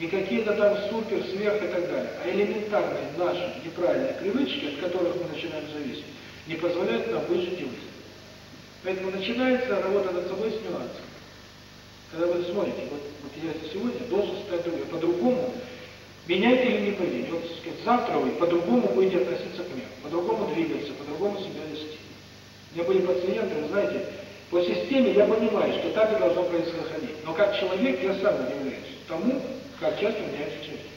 никакие-то там супер, сверх и так далее, а элементарные наши неправильные привычки, от которых мы начинаем зависеть, не позволяют нам выжить и выжить. Поэтому начинается работа над собой с нюансом. Когда вы смотрите, вот, вот я сегодня должен стать другим, по-другому менять или не поверить. Вот сказать, завтра вы по-другому будете относиться к миру, по-другому двигаться, по-другому себя вести. У меня были пациенты, вы знаете, по системе я понимаю, что так и должно происходить. Но как человек я сам удивляюсь тому, как часть меняется часть.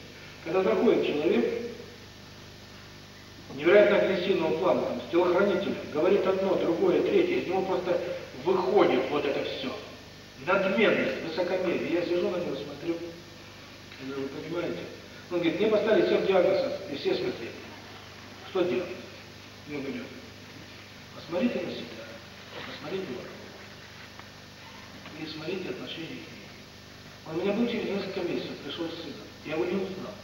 Когда заходит человек, невероятно агрессивного плана, там, с говорит одно, другое, третье, из него просто выходит вот это все. Надменность, высокомерие. Я сижу на него, смотрю, я говорю, понимаете? Он говорит, мне поставили всем диагнозов, и все смотрели. Что делать? Я говорю, посмотрите на себя, посмотрите вокруг, и смотрите отношения к нему. У меня был через несколько месяцев, пришел сын. Я его не узнал.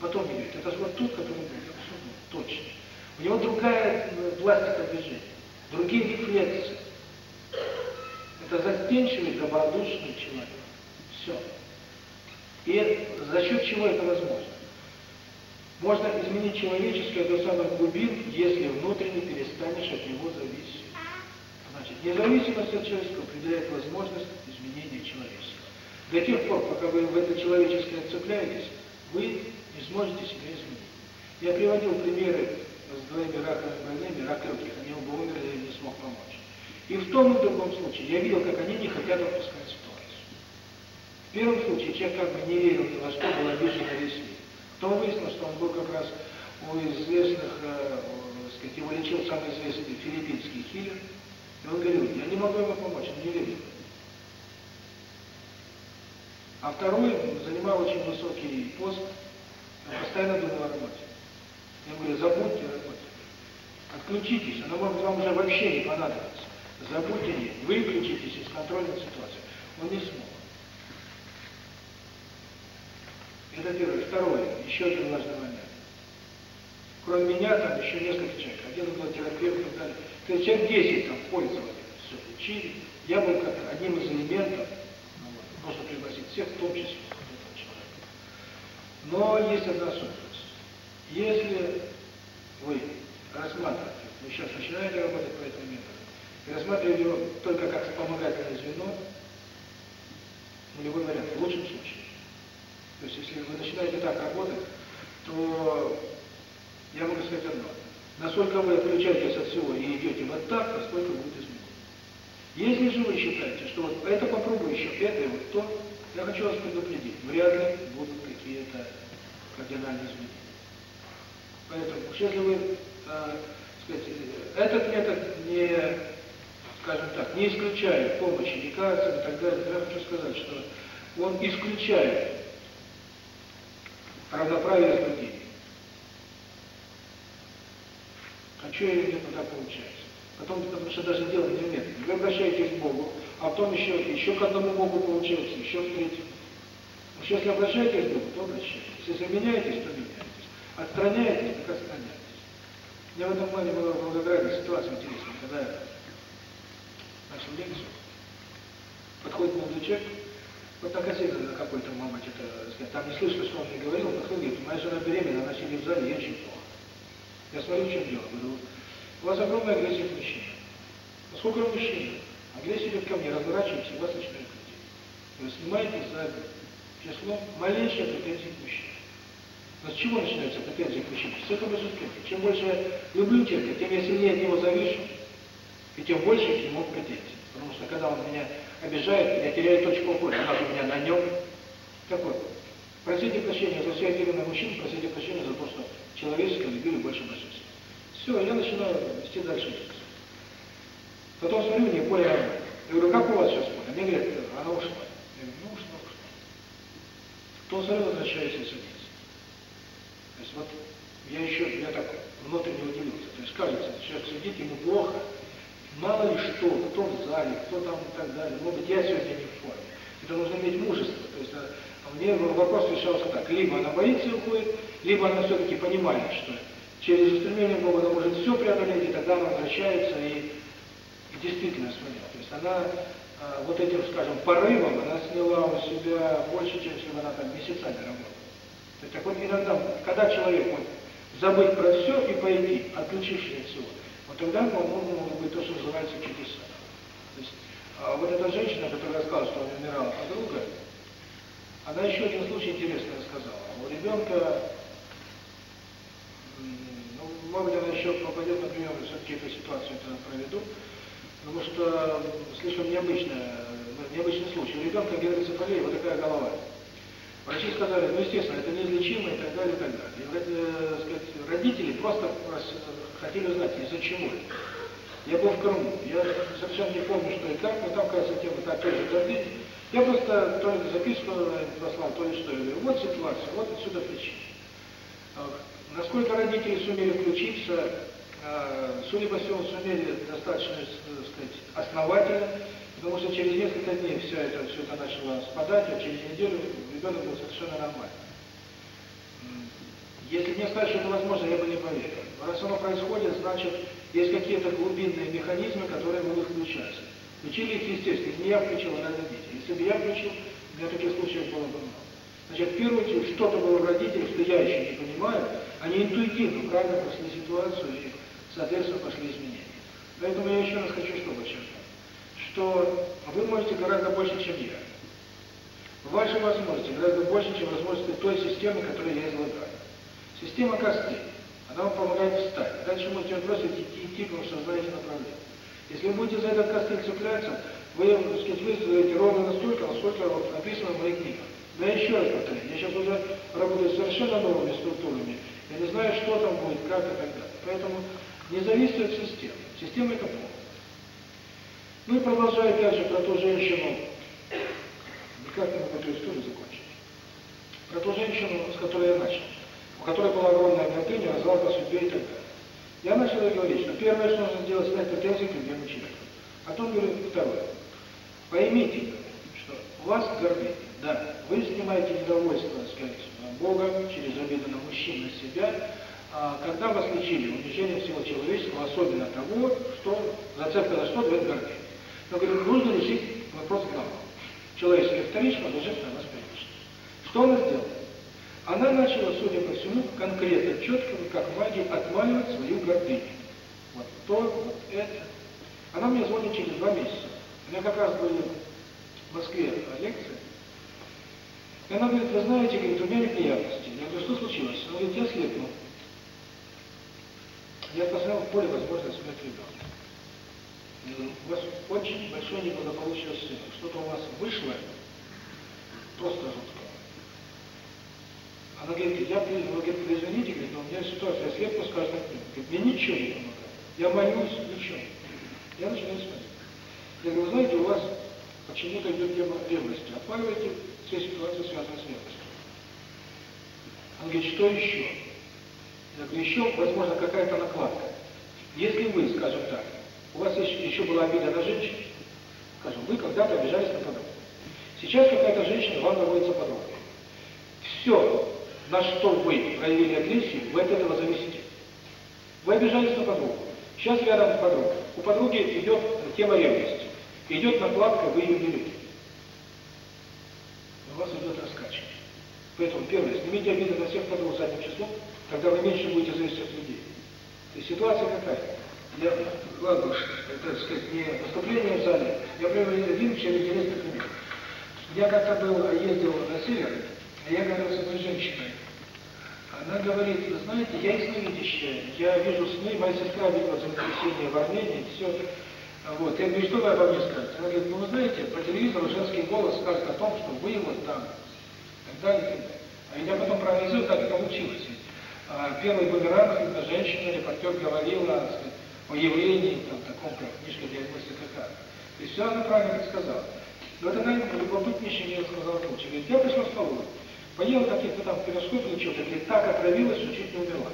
Потом говорит, это вот тот, который был, я посмотрел, точно. У него другая пластика движения, другие рефлексы. Это застенчивый, добродушный человек. Все. И за счет чего это возможно? Можно изменить человеческое до самых глубин, если внутренне перестанешь от него зависеть. Значит, независимость от человека определяет возможность до тех пор, пока вы в это человеческое цепляетесь, вы не сможете себя изменить. Я приводил примеры с двоими раковыми больными, раковых, они оба умерли, я не смог помочь. И в том и в другом случае я видел, как они не хотят отпускать ситуацию. В первом случае человек как бы не верил ни во что, был обижен на весь мир. Потом выяснилось, что он был как раз у известных, э, сказать, его лечил самый известный филиппинский хилер, и он говорил, я не могу ему помочь, он не верил. А второй занимал очень высокий пост, постоянно думал о работе. Я говорю, забудьте о работе. Отключитесь, она вам, вам уже вообще не понадобится. Забудьте ее, выключитесь из контрольной ситуации. Он не смог. Это первое. Второе, еще один важный момент. Кроме меня там еще несколько человек. Один был терапевт и так далее. То есть человек 10 там пользовали, все, учили. Я был как одним из элементов можно пригласить всех, в том числе. Но есть одна особенность. Если вы рассматриваете, мы сейчас начинаем работать по этому методу, и рассматриваете его только как вспомогательное звено, ну, любой вариант, в лучшем случае. То есть, если вы начинаете так работать, то я могу сказать одно. Насколько вы отключаетесь от всего и идете вот так, насколько будет изменение. Если же вы считаете, что вот это попробую еще, это и вот то, я хочу вас предупредить, вряд ли будут какие-то кардинальные изменения. Поэтому, если вы, э, сказать, этот метод не, скажем так, не исключает помощи лекарствам и так далее, я хочу сказать, что он исключает равноправие с другими. Хочу я или нет, тогда получается потом потому что даже дела не нет. Вы обращаетесь к Богу, а потом еще, еще к одному Богу получилось, еще к третьему. Уж если обращаетесь к Богу, то обращайтесь. Если меняетесь, то меняетесь. Отстраняетесь, так отстраняетесь. Мне в этом плане была благодарная ситуация интересная, когда я начал лекцию. Подходит молодой человек, вот на газете на какой-то мама что-то, там не слышно, что он мне говорил, подходит, моя жена беременна, она сидит в зале, я очень плохо. Я смотрю, в чем дело, говорю, возобновил агрессию мужчины. Поскольку он мужчина, агрессия идет ко мне, разворачивается и вас начинает крутить. Вы снимаете за число малейшие претензии к мужчине. Но с чего начинается претензия к мужчине? С этого результата. Чем больше я люблю человека, тем я сильнее от него завишу, и тем больше к нему претензий. Потому что когда он меня обижает, я теряю точку опоры, она у меня на нем. Так вот, просите прощения за все обиды на мужчин, просите прощения за то, что человеческое любили больше мужчин. Все, я начинаю вести дальше. Потом смотрю, не более равно. Я говорю, как у вас сейчас понял? Они говорят, она ушла. Я говорю, ну что? ушла. Потом смотрю, возвращаюсь и садится. То есть вот я еще, я так внутренне удивился. То есть кажется, сейчас сидит, ему плохо, мало ли что, кто в зале, кто там и так далее. Может быть, я сегодня не в форме. Это нужно иметь мужество. То есть, а, мне вопрос решался так, либо она боится уходит, либо она все-таки понимает, что это через стремление Бога она может все преодолеть, и тогда она возвращается и, и действительно своя. То есть она э, вот этим, скажем, порывом, она сняла у себя больше, чем если бы она там месяцами работала. То есть такой иногда, когда человек может забыть про все и пойти, отключившись от всего, вот тогда он может быть то, что называется чудеса. То есть, э, вот эта женщина, которая рассказала, что она умирала подруга, она еще один случай интересный рассказала. У ребенка Мог ли он еще попадет, например, в какие-то ситуации я проведу, потому что слишком необычная, необычный случай. У ребенка гидроцефалия, вот такая голова. Врачи сказали, ну, естественно, это неизлечимо и так далее, и так далее. И, э, сказать, родители просто хотели узнать, из-за чего это. Я был в Крыму, я совсем не помню, что и как, но там, кажется, тема так тоже гордит. Я просто то ли записку послал, то ли что, я вот ситуация, вот отсюда причина. Насколько родители сумели включиться, судя по всему, сумели достаточно, э, сказать, основательно, потому что через несколько дней все это, все это начало спадать, а через неделю ребенок был совершенно нормальный. Если мне сказать, что это возможно, я бы не поверил. Раз оно происходит, значит, есть какие-то глубинные механизмы, которые могут включаться. Включили их, естественно, их не я включил, а родители. Если бы я включил, для таких случаев было бы много. Значит, в первую очередь, что-то было в родителях, что я еще не понимаю, они интуитивно правильно пошли ситуацию и, соответственно, пошли изменения. Поэтому я еще раз хочу что подчеркнуть, что вы можете гораздо больше, чем я. Ваши возможности гораздо больше, чем возможности той системы, которую я излагаю. Система костей, она вам помогает встать. Дальше можете бросить идти, идти, потому что знаете направление. Если вы будете за этот костыль цепляться, вы, так сказать, вызовете ровно настолько, насколько вот написано в моей книге. Но я еще раз повторяю, я сейчас уже работаю с совершенно новыми структурами, я не знаю, что там будет, как и когда. Поэтому не зависит от системы. Система – это полная. Ну и продолжая опять же про ту женщину, как мы эту историю закончили. Про ту женщину, с которой я начал, у которой была огромная гордыня, развал по судьбе и так далее. Я начал говорить, что первое, что нужно сделать, это претензии к любимому человеку. А тут говорю, второе. Поймите, что у вас гордыня, да, вы снимаете недовольство, скорее всего. Бога через увиданному мужчину себя, когда вас лечили унижение всего человечества, особенно того, что зацепка за что дает гордыня. Но говорю, нужно решить вопрос главного. Человеческое вторично, божественное нас первично. Что она сделала? Она начала, судя по всему, конкретно, четко, как магия, отмаливать свою гордыню. Вот то, вот это. Она мне звонит через два месяца. У меня как раз были в Москве лекции, и она говорит, вы знаете, говорит, у меня неприятности. Я говорю, что случилось? Она говорит, я слепну. Я поставил в поле возможность смерть ребенка. Я говорю, у вас очень большое неблагополучие с. Что-то у вас вышло просто жутко. Она говорит, я говорит, вы извините, говорит, но у меня ситуация слепла с каждым днем. Говорит, мне ничего не помогает. Я молюсь, ничего. Я начинаю смотреть. Я говорю, знаете, у вас почему-то идет тема ревности. Отпаивайте sessuosa sulla trasmissione. Англия, что еще? Еще, возможно, какая-то накладка. Если вы, скажем так, у вас еще, была обида на женщину, скажем, вы когда-то обижались на подругу. Сейчас какая-то женщина вам наводится подругой. Все, на что вы проявили агрессию, вы от этого зависите. Вы обижались на подругу. Сейчас рядом подруга. У подруги идет тема ревности. Идет накладка, вы ее берете вас идет раскачивание. Поэтому, первое, снимите обиды на всех кто потом задним числом, тогда вы меньше будете зависеть от людей. И ситуация какая? Я, ладно уж, это, так сказать, не поступление в зале. Я привел один через несколько минут. Я как-то был, ездил на север, и я говорил с одной женщиной. Она говорит, вы знаете, я ясновидящая, я вижу сны, моя сестра видела землетрясение в Армении, все. Вот, я говорю, что вы обо мне скажете? Она говорит, ну вы знаете, по телевизору женский голос скажет о том, что вы вот там, и так далее. А меня потом проанализируют, как это получилось. А, первый бумеранг, это женщина, репортер говорила сказать, о явлении, там, таком, как книжка для мысли КК. То есть все она правильно предсказала. Но ну, это, наверное, любопытнейшее мне рассказала Куча. Говорит, я пришел в столовую, поела каких-то там пирожков или чего-то, говорит, так отравилась, что чуть не умерла.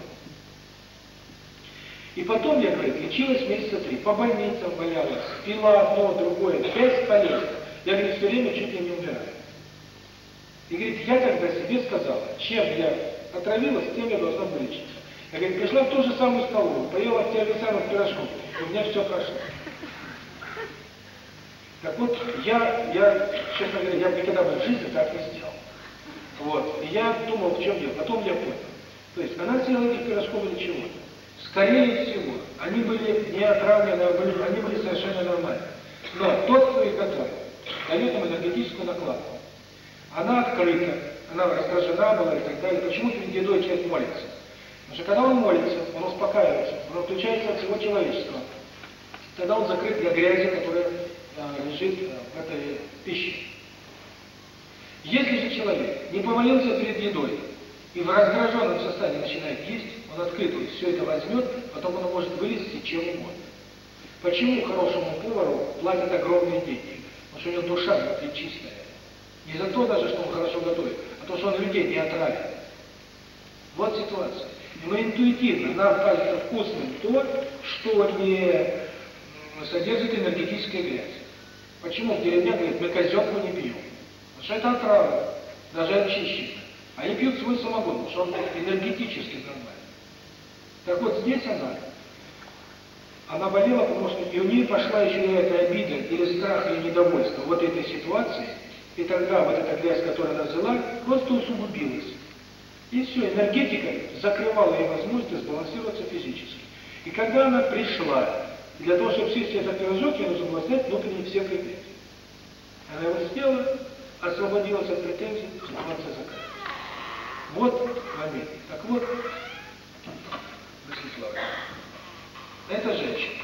И потом, я говорю, лечилась месяца три, по больницам валялась, пила одно, другое, бесполезно. Я, говорю все время чуть ли не умираю. И, говорит, я тогда себе сказала, чем я отравилась, тем я должна вылечиться. Я, говорит, пришла в ту же самую столовую, поела теоретических пирожков, и у меня все прошло. Так вот, я, я, честно говоря, я никогда в жизни так не сделал. Вот. И я думал, в чем дело. Потом я понял. То есть она сделала этих пирожков для чего-то скорее всего, они были не отравлены, а были, они были совершенно нормальны. Но тот, кто который готовит, дает им энергетическую накладку. Она открыта, она раздражена была и так далее. Почему перед едой человек молится? Потому что когда он молится, он успокаивается, он отключается от всего человечества. Тогда он закрыт для грязи, которая э, лежит э, в этой пище. Если же человек не помолился перед едой и в раздраженном состоянии начинает есть, он открытый все это возьмет, потом оно может вылезти чем угодно. Почему хорошему повару платят огромные деньги? Потому что у него душа внутри чистая. Не за то даже, что он хорошо готовит, а то, что он людей не отравит. Вот ситуация. И мы интуитивно, нам кажется вкусным то, что не содержит энергетическая грязь. Почему в деревне говорят, мы козетку не пьем? Потому что это отрава, даже очищенная. Они пьют свой самогон, потому что он энергетически нормальный. Так вот здесь она, она болела, потому что и у нее пошла еще и эта обида, или страх, или недовольство вот этой ситуации, и тогда вот эта грязь, которую она взяла, просто усугубилась. И все, энергетика закрывала ей возможность сбалансироваться физически. И когда она пришла, для того, чтобы сесть этот пирожок, ей нужно было снять внутренние все претензии. Она его сделала, освободилась от претензий, ситуация закрылась. Вот момент. Так вот, условиях. Это женщина.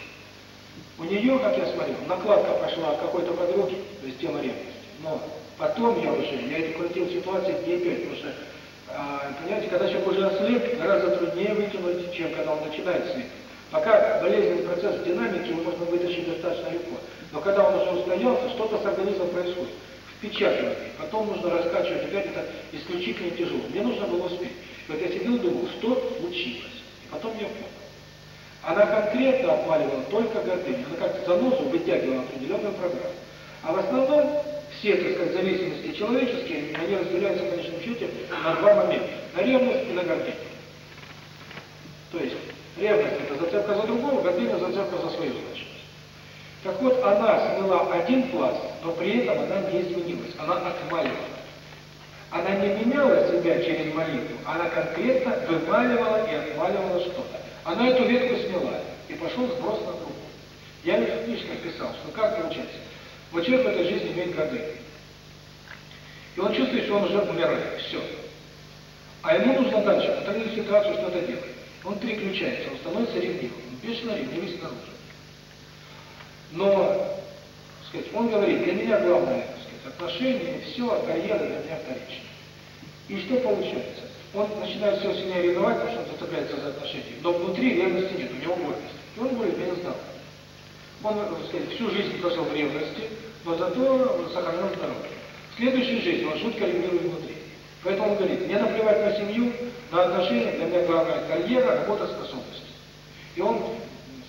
У нее, как я смотрел, накладка пошла какой-то подруги, то есть тема ревности. Но потом я уже, я это крутил ситуации дней пять, потому что, а, э, понимаете, когда человек уже ослеп, гораздо труднее вытянуть, чем когда он начинает слеп. Пока болезненный процесс в динамике, его можно вытащить достаточно легко. Но когда он уже устоялся, что-то с организмом происходит. Впечатывание. Потом нужно раскачивать опять это исключительно тяжело. Мне нужно было успеть. Вот я сидел думал, что случилось потом не пьет. Она конкретно отваливала только гордыню, она как-то занозу вытягивала определенную программу. А в основном все, так сказать, зависимости человеческие, они разделяются в конечном счете на два момента. На ревность и на гордыню. То есть ревность – это зацепка за другого, гордыня – зацепка за свою значимость. Так вот, она сняла один пласт, но при этом она не изменилась, она отваливала. Она не меняла себя через молитву, она конкретно вываливала и отваливала что-то. Она эту ветку сняла, и пошел сброс на круг. Я ведь в книжках писал, что как научиться. Вот человек в этой жизни имеет годы. И он чувствует, что он уже умирает, все. А ему нужно дальше, контролировать ситуацию, что-то делать. Он переключается, он становится ревнивым, он бешено ревнивый снаружи. Но, сказать, он говорит, для меня главное отношения, все карьера для меня вторичны. И что получается? Он начинает все сильнее ревновать, потому что он зацепляется за отношения. Но внутри ревности нет, у него гордость. И он более-менее знал. Он, так сказать, всю жизнь прожил в ревности, но зато он сохранил здоровье. Следующую жизнь он жутко ревнует внутри. Поэтому он говорит, мне наплевать на семью, на отношения, для меня главная карьера, работа, работоспособность. И он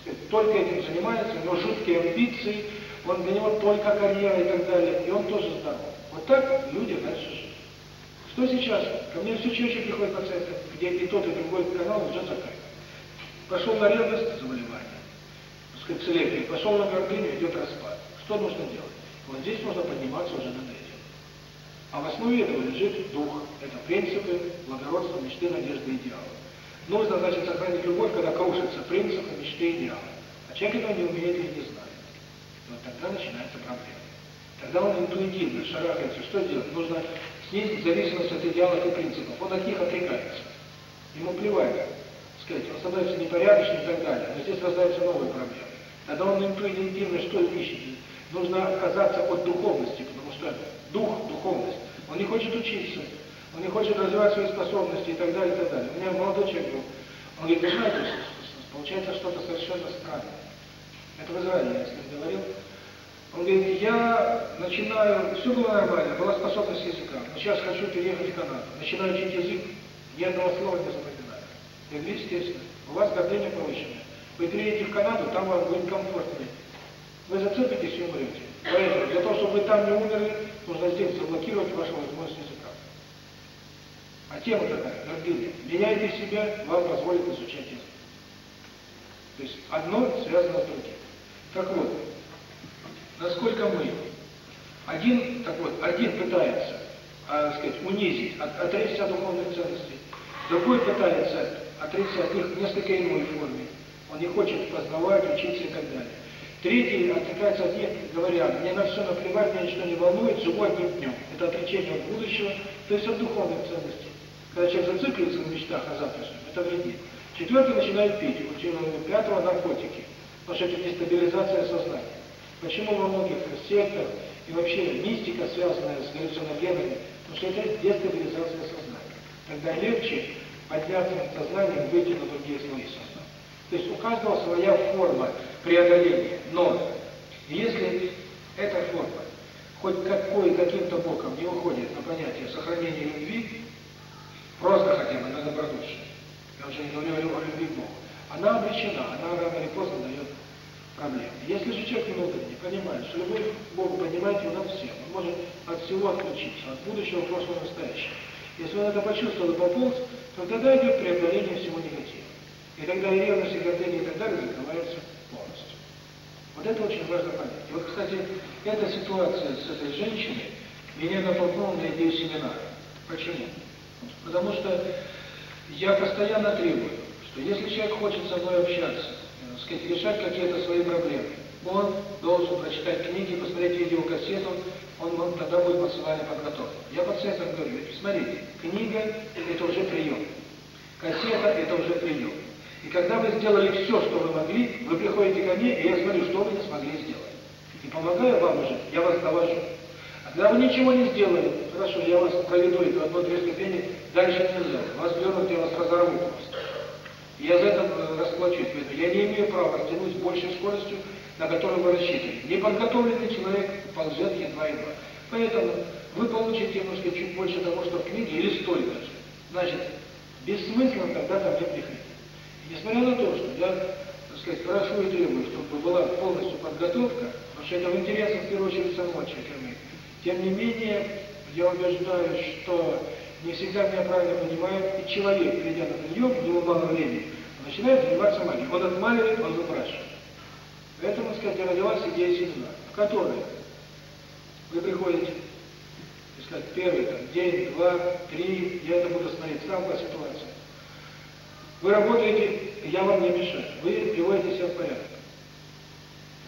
сказать, только этим занимается, у него жуткие амбиции, он для него только карьера и так далее, и он тоже здоров. Вот так люди дальше живут. Что сейчас? Ко мне все чаще приходят пациенты, где и тот, и другой канал уже закрыт. Пошел на ревность заболевания, скопцелепия, пошел на гордыню, идет распад. Что нужно делать? Вот здесь можно подниматься уже над этим. А в основе этого лежит дух. Это принципы, благородства, мечты, надежды, идеалы. Нужно, значит, сохранить любовь, когда крушатся принципы, мечты, идеалы. А человек этого не умеет или не знает но тогда начинается проблема. Тогда он интуитивно шарахается. Что делать? Нужно снизить зависимость от идеалов и принципов. Он от них отрекается. Ему плевать. Сказать, он становится непорядочным и так далее. Но здесь раздаются новые проблемы. Тогда он интуитивно что ищет? Нужно отказаться от духовности, потому что дух, духовность, он не хочет учиться, он не хочет развивать свои способности и так далее, и так далее. У меня молодой человек был, он говорит, знаете, получается что-то совершенно странное. Это в я с ним говорил. Он говорит, я начинаю, все было нормально, была способность языка, но сейчас хочу переехать в Канаду. Начинаю учить язык, ни одного слова не запоминаю. Я говорю, естественно, у вас гордыня повышенная. Вы переедете в Канаду, там вам будет комфортнее. Вы зацепитесь и умрете. Поэтому для того, чтобы вы там не умерли, нужно здесь заблокировать вашу возможность языка. А тема такая, гордыня. Меняйте себя, вам позволит изучать язык. То есть одно связано с другим. Так вот, насколько мы, один, так вот, один пытается, а, сказать, унизить, от, отречься от духовных ценностей, другой пытается отречься от них в несколько иной форме, он не хочет познавать, учиться и так далее. Третий отрекается от них, говоря, мне на все наплевать, меня ничто не волнует, живу одним днем. Это отречение от будущего, то есть от духовных ценностей. Когда человек зацикливается на мечтах о завтрашнем, это вредит. Четвертый начинает пить, у пятого наркотики. Наша дестабилизация сознания. Почему во многих сектах и вообще мистика, связанная с галлюциногенами, потому что это дестабилизация сознания. Тогда легче подняться над сознанием, выйти на другие слои сознания. То есть у каждого своя форма преодоления. Но если эта форма хоть какой каким-то боком не уходит на понятие сохранения любви, просто хотя бы на добродушие, я уже не говорю о любви Бога. Она обречена, она рано или поздно дает проблем. Если же человек внутренне не понимает, что любовь к Богу понимает его над всем, он может от всего отключиться, от будущего, прошлого, настоящего. Если он это почувствовал и пополз, то тогда идет преодоление всего негатива. И тогда и ревность, и гордыня, и так далее закрываются полностью. Вот это очень важно понять. И вот, кстати, эта ситуация с этой женщиной меня натолкнула на идею семинара. Почему? Потому что я постоянно требую, что если человек хочет со мной общаться, решать какие-то свои проблемы. Он должен прочитать книги, посмотреть видеокассету, он, он тогда будет максимально подготовлен. Я пациентам говорю, смотрите, книга – это уже прием, кассета – это уже прием. И когда вы сделали все, что вы могли, вы приходите ко мне, и я смотрю, что вы не смогли сделать. И помогаю вам уже, я вас довожу. А когда вы ничего не сделали, хорошо, я вас проведу, это одно-две ступени, дальше нельзя. Вас вернут, я вас разорву просто. Я за это э, расплачусь. Я не имею права растянуть большей скоростью, на которую вы рассчитываете. Неподготовленный человек ползет едва едва. Поэтому вы получите немножко чуть больше того, что в книге, или столь даже. Значит, бессмысленно тогда ко мне приходить. Несмотря на то, что я, так сказать, прошу и требую, чтобы была полностью подготовка, потому что это в интересах, в первую очередь, самого человека. Тем не менее, я убеждаю, что не всегда меня правильно понимают, и человек, придя на прием в времени, начинает заниматься магией. Он отмаливает, он запрашивает. Поэтому, так сказать, родилась идея седина, в которой вы приходите, так сказать, первый там, день, два, три, я это буду смотреть, сам по ситуации. Вы работаете, я вам не мешаю, вы приводите себя в порядок.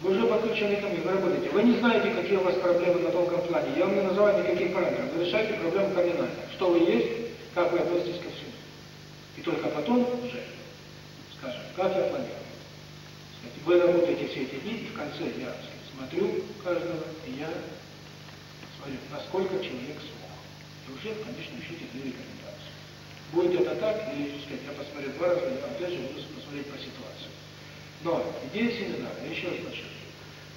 Вы уже подключены к мне, вы работаете. Вы не знаете, какие у вас проблемы на тонком плане. Я вам не называю никаких параметров. Вы решаете проблему кардинально. Что вы есть, как вы относитесь ко всему. И только потом уже скажем, как я планирую. Вы работаете все эти дни, и в конце я смотрю каждого, и я смотрю, насколько человек смог. И уже, конечно, ищите две рекомендации. Будет это так, или, сказать, я посмотрю два раза, я опять же буду посмотреть по ситуации. Но идея сильна, еще значит.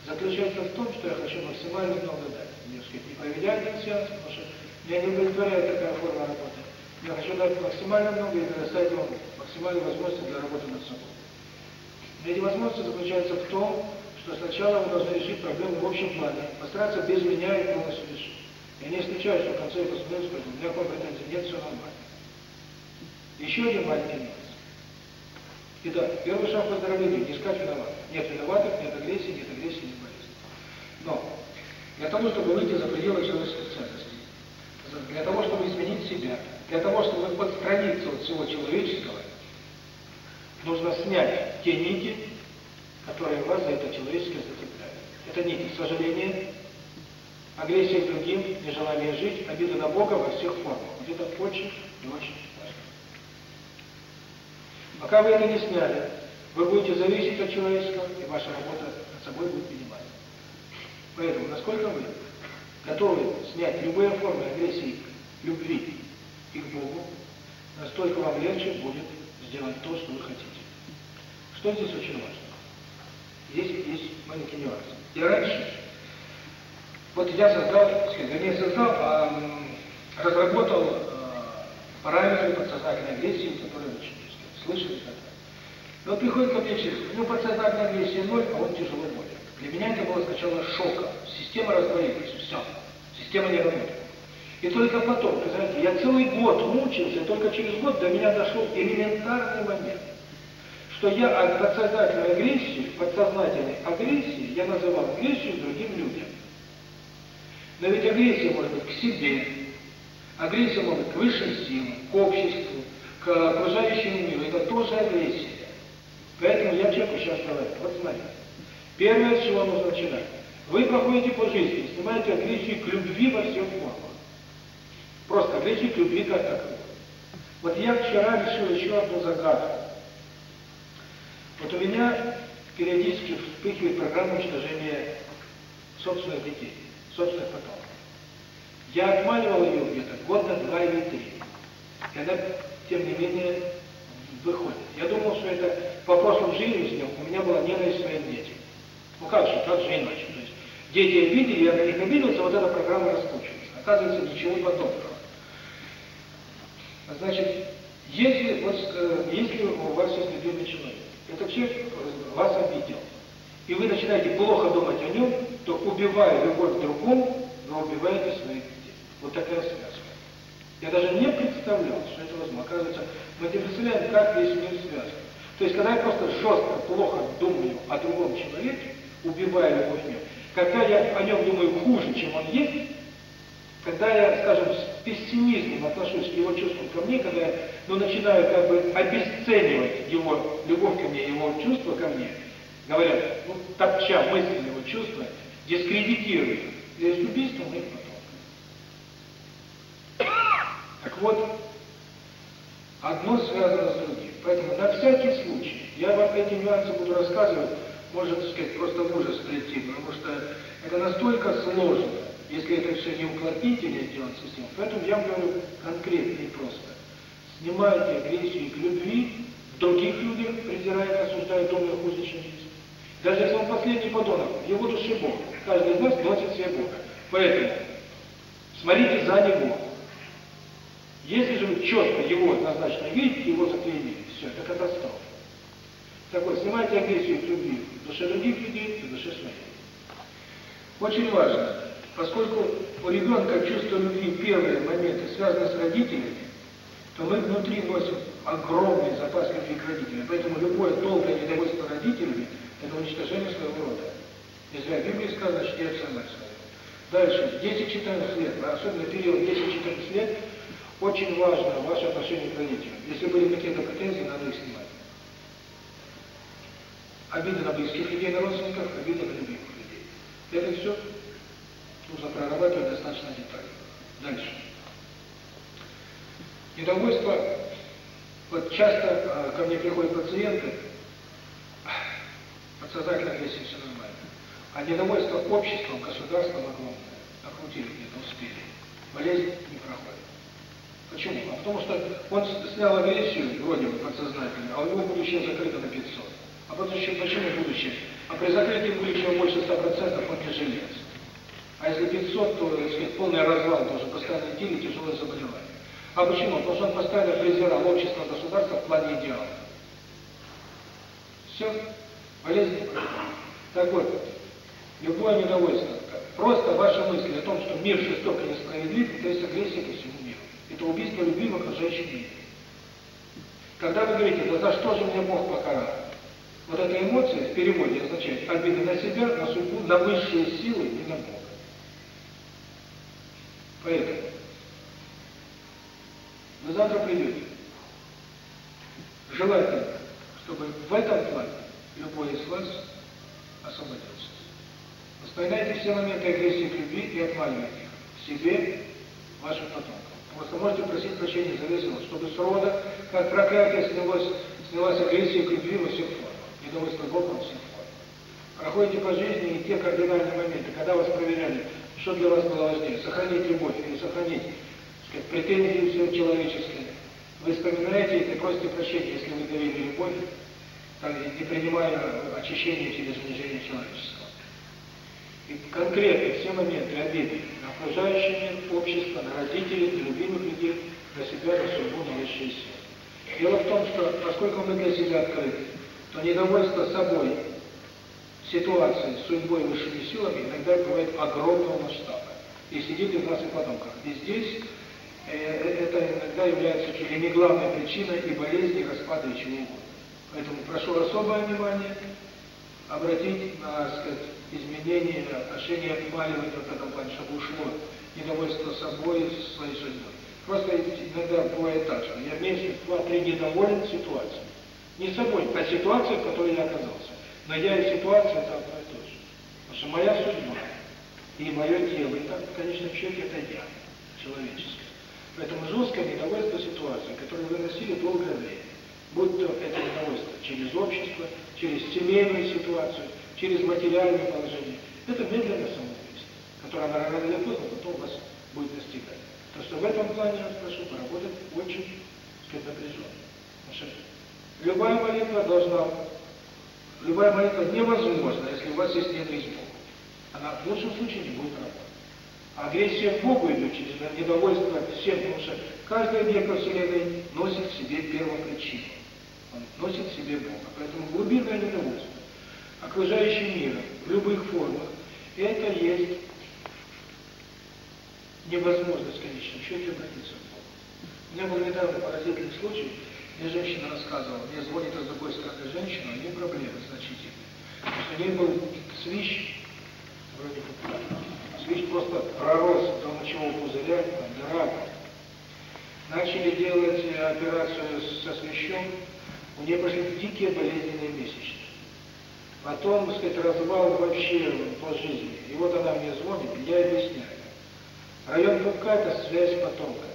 Заключается в том, что я хочу максимально много дать. Не сказать, не поведение сеанс, потому что меня не удовлетворяет такая форма работы. Я хочу дать максимально много и предоставить вам максимальные возможности для работы над собой. Эти возможности заключаются в том, что сначала вы должны решить проблему в общем плане, постараться без меня и полностью решить. Я не исключаю, что в конце я посмотрю, скажу, у меня компетенции нет, все нормально. Еще один маленький момент. И да, первый шаг выздоровления – не искать виноват. Нет виноватых, нет агрессии, нет агрессии, нет болезни. Но для того, чтобы выйти за пределы человеческих ценностей, для того, чтобы изменить себя, для того, чтобы подстраниться от всего человеческого, нужно снять те нити, которые вас за это человеческое закрепляют. Это нити сожаления, агрессия к другим, нежелание жить, обиды на Бога во всех формах. где-то очень и очень Пока вы это не сняли, вы будете зависеть от человечества, и ваша работа над собой будет минимальна. Поэтому, насколько вы готовы снять любые формы агрессии, любви и к Богу, настолько вам легче будет сделать то, что вы хотите. Что здесь очень важно? Здесь есть маленький нюанс. И раньше, вот я создал, не создал, а разработал параметры подсознательной агрессии, которые начинают. Слышали такое? Приходит ко мне человек, ну подсознательно мне 7-0, а он тяжело болен. Для меня это было сначала шока. Система развалилась, все. Система не работает. И только потом, представляете, я целый год мучился, только через год до меня дошел элементарный момент, что я от подсознательной агрессии, подсознательной агрессии, я называл агрессию другим людям. Но ведь агрессия может быть к себе, агрессия может быть к высшим силам, к обществу, окружающего мира. Это тоже агрессия. Поэтому я человеку сейчас говорю, вот смотрите. Первое, с чего нужно начинать. Вы проходите по жизни, снимаете агрессию к любви во всем формах. Просто агрессию к любви как таковой. Вот я вчера решил еще одну загадку. Вот у меня периодически вспыхивает программа уничтожения собственных детей, собственных потомков. Я отмаливал ее где-то года два или три. Когда тем не менее, выходит. Я думал, что это вопрос прошлым жизни с ним у меня была ненависть к своим детям. Ну как же, как же иначе. То есть дети обидели, я на них обиделся, вот эта программа раскручивается. Оказывается, ничего подобного. Значит, если, вот, если у вас есть любимый человек, этот человек вас обидел, и вы начинаете плохо думать о нем, то убивая любовь к другому, вы убиваете своих детей. Вот такая связь. Я даже не представлял, что это возможно. Оказывается, мы не представляем, как есть мир связан. То есть, когда я просто жестко, плохо думаю о другом человеке, убивая его мир. когда я о нем думаю хуже, чем он есть, когда я, скажем, с пессимизмом отношусь к его чувствам ко мне, когда я ну, начинаю как бы обесценивать его любовь ко мне, его чувства ко мне, говорят, ну, топча мысли его чувства, дискредитируя, здесь убийство, ну и. Так вот, одно связано с другим. Поэтому на всякий случай, я вам эти нюансы буду рассказывать, можно сказать, просто ужас прийти, потому что это настолько сложно, если это все не уплотнить или сделать систему. Поэтому я говорю конкретно и просто. Снимайте агрессию к любви, других людей, презирая и осуждая доброе хуже, чем жизнь. Даже если он последний подонок, его души Бог. Каждый из нас носит себе Бога. Поэтому смотрите за него. Если же мы четко его однозначно а видите, его заклеймили. Все, это катастрофа. Так вот, снимайте агрессию к любви. В душе других людей, в душе своей. Очень важно, поскольку у ребенка чувство любви первые моменты связаны с родителями, то мы внутри носим огромный запас любви к родителям. Поэтому любое долгое недовольство родителями – это уничтожение своего рода. Не зря в Библии сказано, что я сама Дальше, 10-14 лет, особенно период 10-14 лет – очень важно ваше отношение к родителям. Если были какие-то претензии, надо их снимать. Обиды на близких людей, на родственников, обиды на любимых людей. Это все нужно прорабатывать достаточно детально. Дальше. Недовольство. Вот часто а, ко мне приходят пациенты, подсознательно если все нормально. А недовольство обществом, государством огромное. Окрутили, не успели. Болезнь Почему? А Потому что он снял агрессию, вроде бы, подсознательно, а у него будущее закрыто на 500. А будущее, почему будущее? А при закрытии будущего больше 100% он тяжелеется. А если 500, то, так полный развал тоже, постоянно тили, тяжелое заболевание. А почему? Потому что он постоянно презирал общество, государства в плане идеала. Все, болезнь не. Так вот, любое недовольство, просто ваша мысль о том, что мир жесток и несправедлив, то есть агрессия по всему миру. Это убийство любимых женщин мира. Когда вы говорите, да за что же мне Бог покарал? Вот эта эмоция в переводе означает обиды на себя, на судьбу, на высшие силы и на Бога. Поэтому вы завтра придете. Желательно, чтобы в этом плане любой из вас освободился. Воспоминайте все моменты агрессии к любви и отваливайте их себе, вашим потом. Вот вы можете просить прощения зависимого, чтобы срода, как проклятие снялось, снялась агрессия к любви во всех формах, недовольство Богом во всех. Проходите по жизни и те кардинальные моменты, когда вас проверяли, что для вас было важнее, сохранить любовь или сохранить сказать, претензии все человеческие. Вы вспоминаете это просите прощения, если вы давили любовь, так не принимая очищение через унижение человечества. И конкретно все моменты обиды, окружающими на родителей, на любимых людей на себя на судьбу научился. Дело в том, что насколько мы для себя открыты, то недовольство собой, ситуацией, судьбой, высшими силами иногда бывает огромного масштаба. И сидит в нас и потомках. И здесь э, это иногда является чуть ли не главной причиной и болезни, и распада, и чего угодно. Поэтому прошу особое внимание обратить на, сказать, изменение отношения к Малевой вот эта компания, чтобы ушло недовольство собой, своей судьбой. Просто иногда бывает так, что я меньше два-три недоволен ситуацией. Не собой, а ситуацией, в которой я оказался. Но я и ситуация это одно и то же. Потому что моя судьба и мое дело, и так, конечно, в счете это я, человеческое. Поэтому жесткое недовольство ситуации, которое выносили долгое время, будь то это недовольство через общество, через семейную ситуацию, через материальное положение. Это медленно самоубийство, которое рано или поздно потом вас будет настигать. Так что в этом плане, я вас прошу, поработать очень сказать, напряженно. Любая молитва должна... Любая молитва невозможна, если у вас есть ненависть к Богу. Она в лучшем случае не будет работать. Агрессия к Богу идет через недовольство всем, потому что каждая века Вселенной носит в себе первопричину. Он носит в себе Бога. Поэтому глубинное недовольство окружающего мира в любых формах. Это есть невозможность, конечно, еще чем обратиться У меня был недавно поразительный случай, мне женщина рассказывала, мне звонит из другой страны женщина, у нее проблемы значительные. У нее был свищ, вроде как, свищ просто пророс до мочевого пузыря, до рака. Начали делать операцию со свищом, у нее пошли дикие болезненные месячные. Потом, так сказать, развал вообще по жизни. И вот она мне звонит, я объясняю. Район пупка – это связь потомка.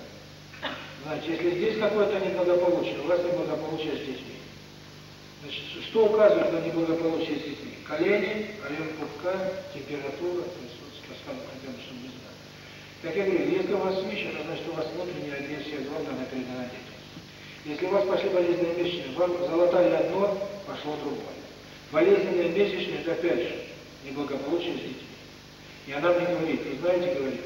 Значит, если здесь какое-то неблагополучие, у вас неблагополучие с детьми. Значит, что указывает на неблагополучие с детьми? Колени, район пупка, температура, то есть вот сказано, хотя бы, чтобы не знали. Как я говорил, если у вас ВИЧ, это значит, у вас внутренняя агрессия злобна, она передана детям. Если у вас пошли болезненные месячные, вам залатали одно, пошло другое болезненные месячные за пять и благополучие. И она мне говорит, вы знаете, говорит,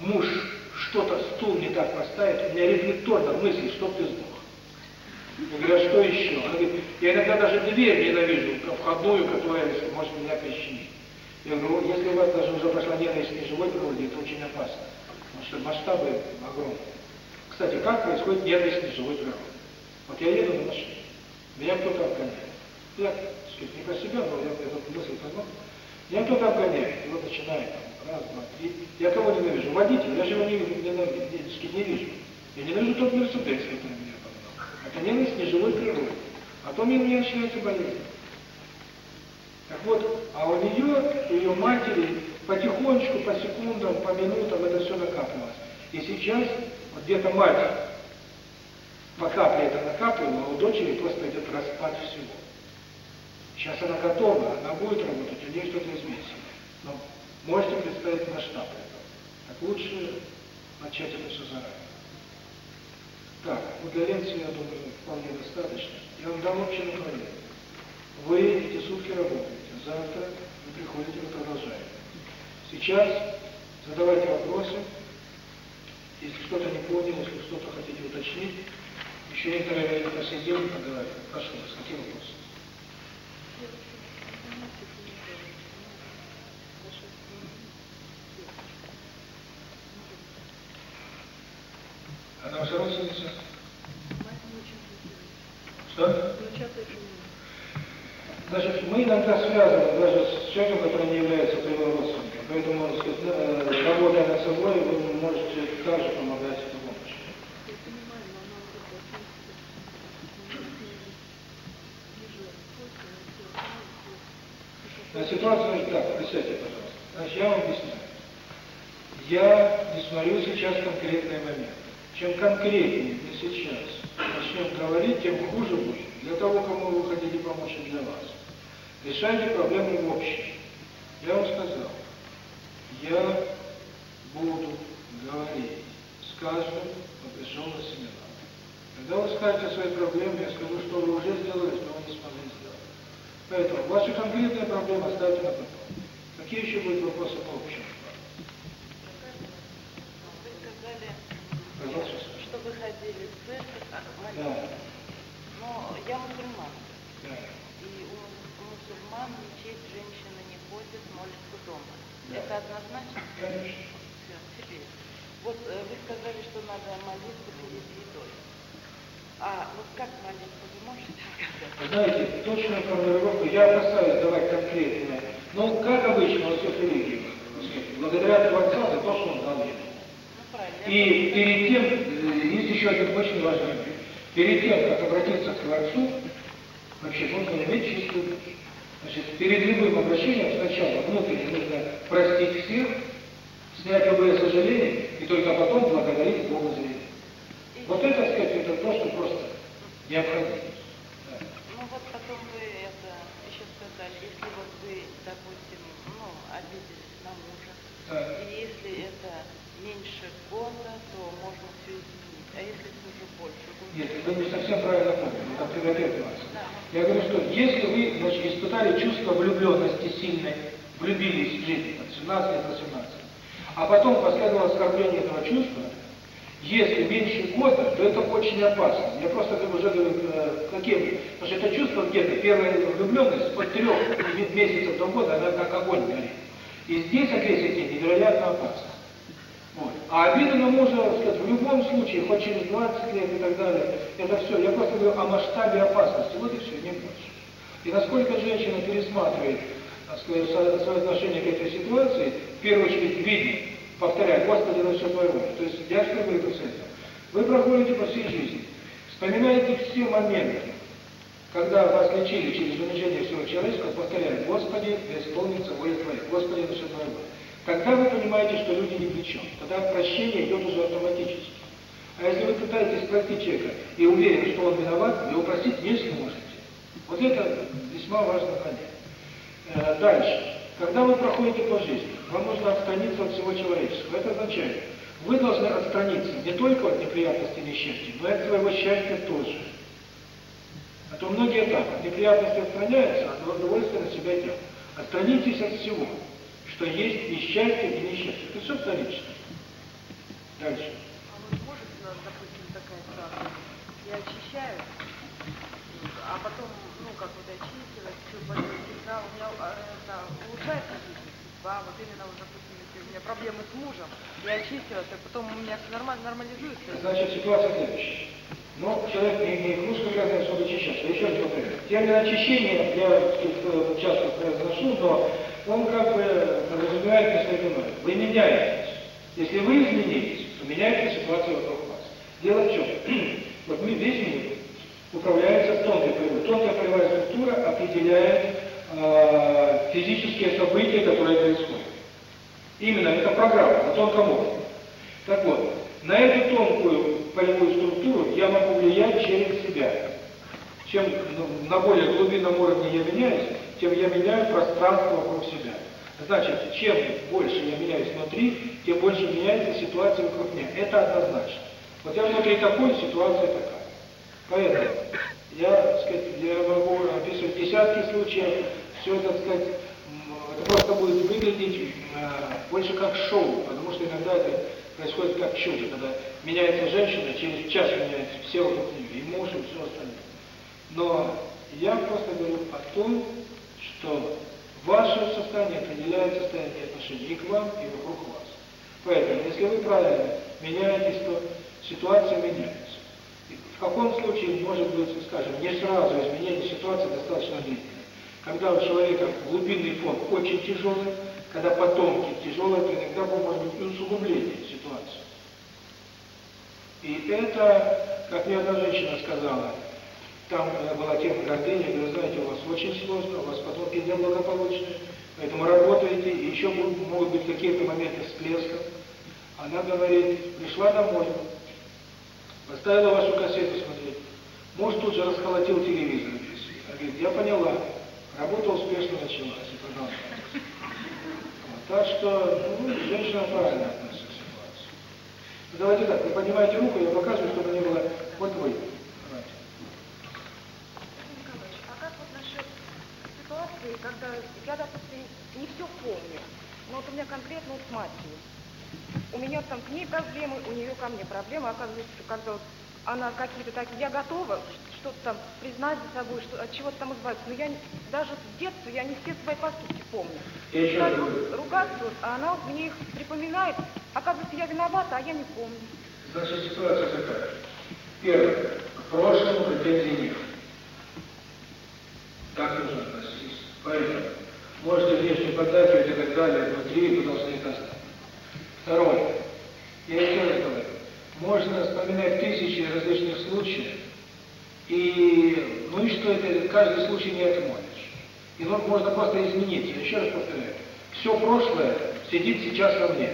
муж что-то стул не так поставит, у меня рефлекторно мысли, чтоб ты сдох. Я говорю, а что еще? Она говорит, я иногда даже дверь ненавижу, входную, которая может меня причинить. Я говорю, если у вас даже уже прошла ненависть не живой природе, это очень опасно. Потому что масштабы огромные. Кстати, как происходит ненависть не живой природы? Вот я еду на машине jak to tam konieje? Jak świetnika себя, но я этот мысль познал. Я кто там гоняет, его начинает там, раз, два, три. Я кого ненавижу? Водитель, я же его не, ненавижу, не вижу. Я ненавижу тот Мерседес, который меня погнал. Это ненависть неживой природы. А то мир меня начинается болезнь. Так вот, а у нее, у ее матери, потихонечку, по секундам, по минутам это все накапливалось. И сейчас, вот где-то мать по капле это накапливала, у дочери просто идет распад всего. Сейчас она готова, она будет работать, у нее что-то изменится. Но можете представить масштаб этого. Так лучше начать это все заранее. Так, удаленцы, я думаю, вполне достаточно. Я вам дам общее направление. Вы эти сутки работаете, завтра вы приходите, вы продолжаете. Сейчас задавайте вопросы, если что-то не понял, если что-то хотите уточнить, человек, который просит денег, поговорит. Прошу какие вопросы? Она ваша? Что? Значит, мы иногда связаны даже с человеком, который не является прямым родственником. Поэтому, работая над собой, вы можете также помогать на так, присядьте, пожалуйста. Я вам объясняю. Я не смотрю сейчас конкретный момент. Чем конкретнее мы сейчас начнем говорить, тем хуже будет для того, кому вы хотели помочь и для вас. Решайте проблемы в общем. Я вам сказал, я буду говорить с каждым, кто пришел на семинар. Когда вы скажете свои проблемы, я скажу, что вы уже сделали, что Поэтому ваши конкретные проблемы ставьте на потом. Какие еще будут вопросы по общему? Пожалуйста. Что вы ходили в церковь, а Но я мусульман. Да. И у мусульман мечеть женщина не ходит, молится дома. Да. Это однозначно? Конечно. Все. Вот э, вы сказали, что надо молиться перед едой. А вот как молиться? Знаете, точную формулировку я поставил, давать конкретно. Но, как обычно, вот все коллеги, благодаря Творца за то, что он дал мне. И перед тем, есть еще один очень важный момент. Перед тем, как обратиться к Творцу, вообще нужно иметь чистую душу. Значит, перед любым обращением сначала внутренне нужно простить всех, снять любые сожаления и только потом благодарить Бога за это. Вот это, так сказать, это то, что просто необходимо. допустим, ну, обитель на мужа. И если это меньше года, то можно все изменить. А если это уже больше года? Нет, вы не совсем правильно понял, это приоритет у вас. Да. Я говорю, что если вы значит, испытали чувство влюбленности сильной, влюбились в жизнь от 17 лет до 18, а потом последовало оскорбление этого чувства, если меньше года, то это очень опасно. Я просто как уже говорю, э, каким. Потому что это чувство где-то, первая влюбленность, от трех месяцев до года, она как огонь горит. И здесь агрессия тени невероятно опасно. А обида на мужа, сказать, в любом случае, хоть через 20 лет и так далее, это все. Я просто говорю о масштабе опасности. Вот и все, не больше. И насколько женщина пересматривает свое отношение к этой ситуации, в первую очередь видит, Повторяю, Господи, на все Твое воля. То есть я что говорю пациентам? Вы проходите по всей жизни, вспоминаете все моменты, когда вас лечили через унижение всего человеческого. Повторяю, Господи, да исполнится воля Твоя, Господи, на все Твое воля. Тогда вы понимаете, что люди ни при чем. Тогда прощение идет уже автоматически. А если вы пытаетесь простить человека и уверены, что он виноват, его простить если можете. Вот это весьма важно понять. Э, дальше. Когда вы проходите по жизни, вам нужно отстраниться от всего человеческого. Это означает, вы должны отстраниться не только от неприятностей или счастья, но и от своего счастья тоже. А то многие так, от неприятностей отстраняются, а от удовольствия на себя тянут. Отстранитесь от всего, что есть и счастье, и несчастье. Это все вторично. Дальше. А может у нас, допустим, такая ситуация, я очищаю, а потом, ну, как вот очистить, Да, вот именно уже у меня проблемы с мужем. Я очистилась, и потом у меня все нормально нормализуется. Значит, ситуация следующая. Но человек не имеет мускул, как он особо очищаться. Еще один пример. Термин очищения, я э, часто произношу, но он как бы подразумевает остальное. Вы меняетесь. Если вы изменились, то меняется ситуация вокруг вас. Дело в чем? [CLEARS THROAT] вот мы весь мир управляется тонкой прямой. Тонкая прямая структура определяет физические события, которые происходят. Именно это программа на тонком уровне. Так вот, на эту тонкую полевую структуру я могу влиять через себя. Чем на более глубинном уровне я меняюсь, тем я меняю пространство вокруг себя. Значит, чем больше я меняюсь внутри, тем больше меняется ситуация вокруг меня. Это однозначно. Вот я внутри такой, ситуация такая. Поэтому я, так сказать, я могу описывать десятки случаев, все это, так сказать, это просто будет выглядеть э, больше как шоу, потому что иногда это происходит как чудо, когда меняется женщина, через час меняется все вокруг нее, и муж, и все остальное. Но я просто говорю о том, что ваше состояние определяет состояние отношений и к вам, и вокруг вас. Поэтому, если вы правильно меняетесь, то ситуация меняется. И в каком случае, может быть, скажем, не сразу изменение ситуации а достаточно длительное. Когда у человека глубинный фон очень тяжелый, когда потомки тяжелые, то иногда может быть усугубление ситуации. И это, как мне одна женщина сказала, там э, была тема рождения, вы знаете, у вас очень сложно, у вас потомки неблагополучные, поэтому работаете, и еще могут быть какие-то моменты всплеска. Она говорит, пришла домой, поставила вашу кассету смотреть. Муж тут же расхолотил телевизор. Говорит, я поняла, Работа успешно началась и продолжается. Так что ну, женщина правильно относится к ситуации. Ну, давайте так, вы поднимаете руку, я показываю, чтобы не было вот вы. А ситуации, когда я, допустим, не все помню, но вот у меня конкретно вот с матерью. У меня там к ней проблемы, у нее ко мне проблемы. А оказывается, что когда вот она какие-то так я готова что-то там признать за собой, что, от чего-то там избавиться. Но я не, даже с детства я не все свои поступки помню. Стою ругаться, вот, а она вот мне их припоминает. Оказывается, я виновата, а я не помню. Значит, ситуация такая. Первое. К прошлому претензий нет. Так нужно относиться. Поэтому можете внешне поддакивать и так далее, внутри вы должны это знать. Второе. Я еще раз говорю можно вспоминать тысячи различных случаев, и ну и что это, каждый случай не отмолишь. И вот можно просто изменить. Я еще раз повторяю, все прошлое сидит сейчас во мне.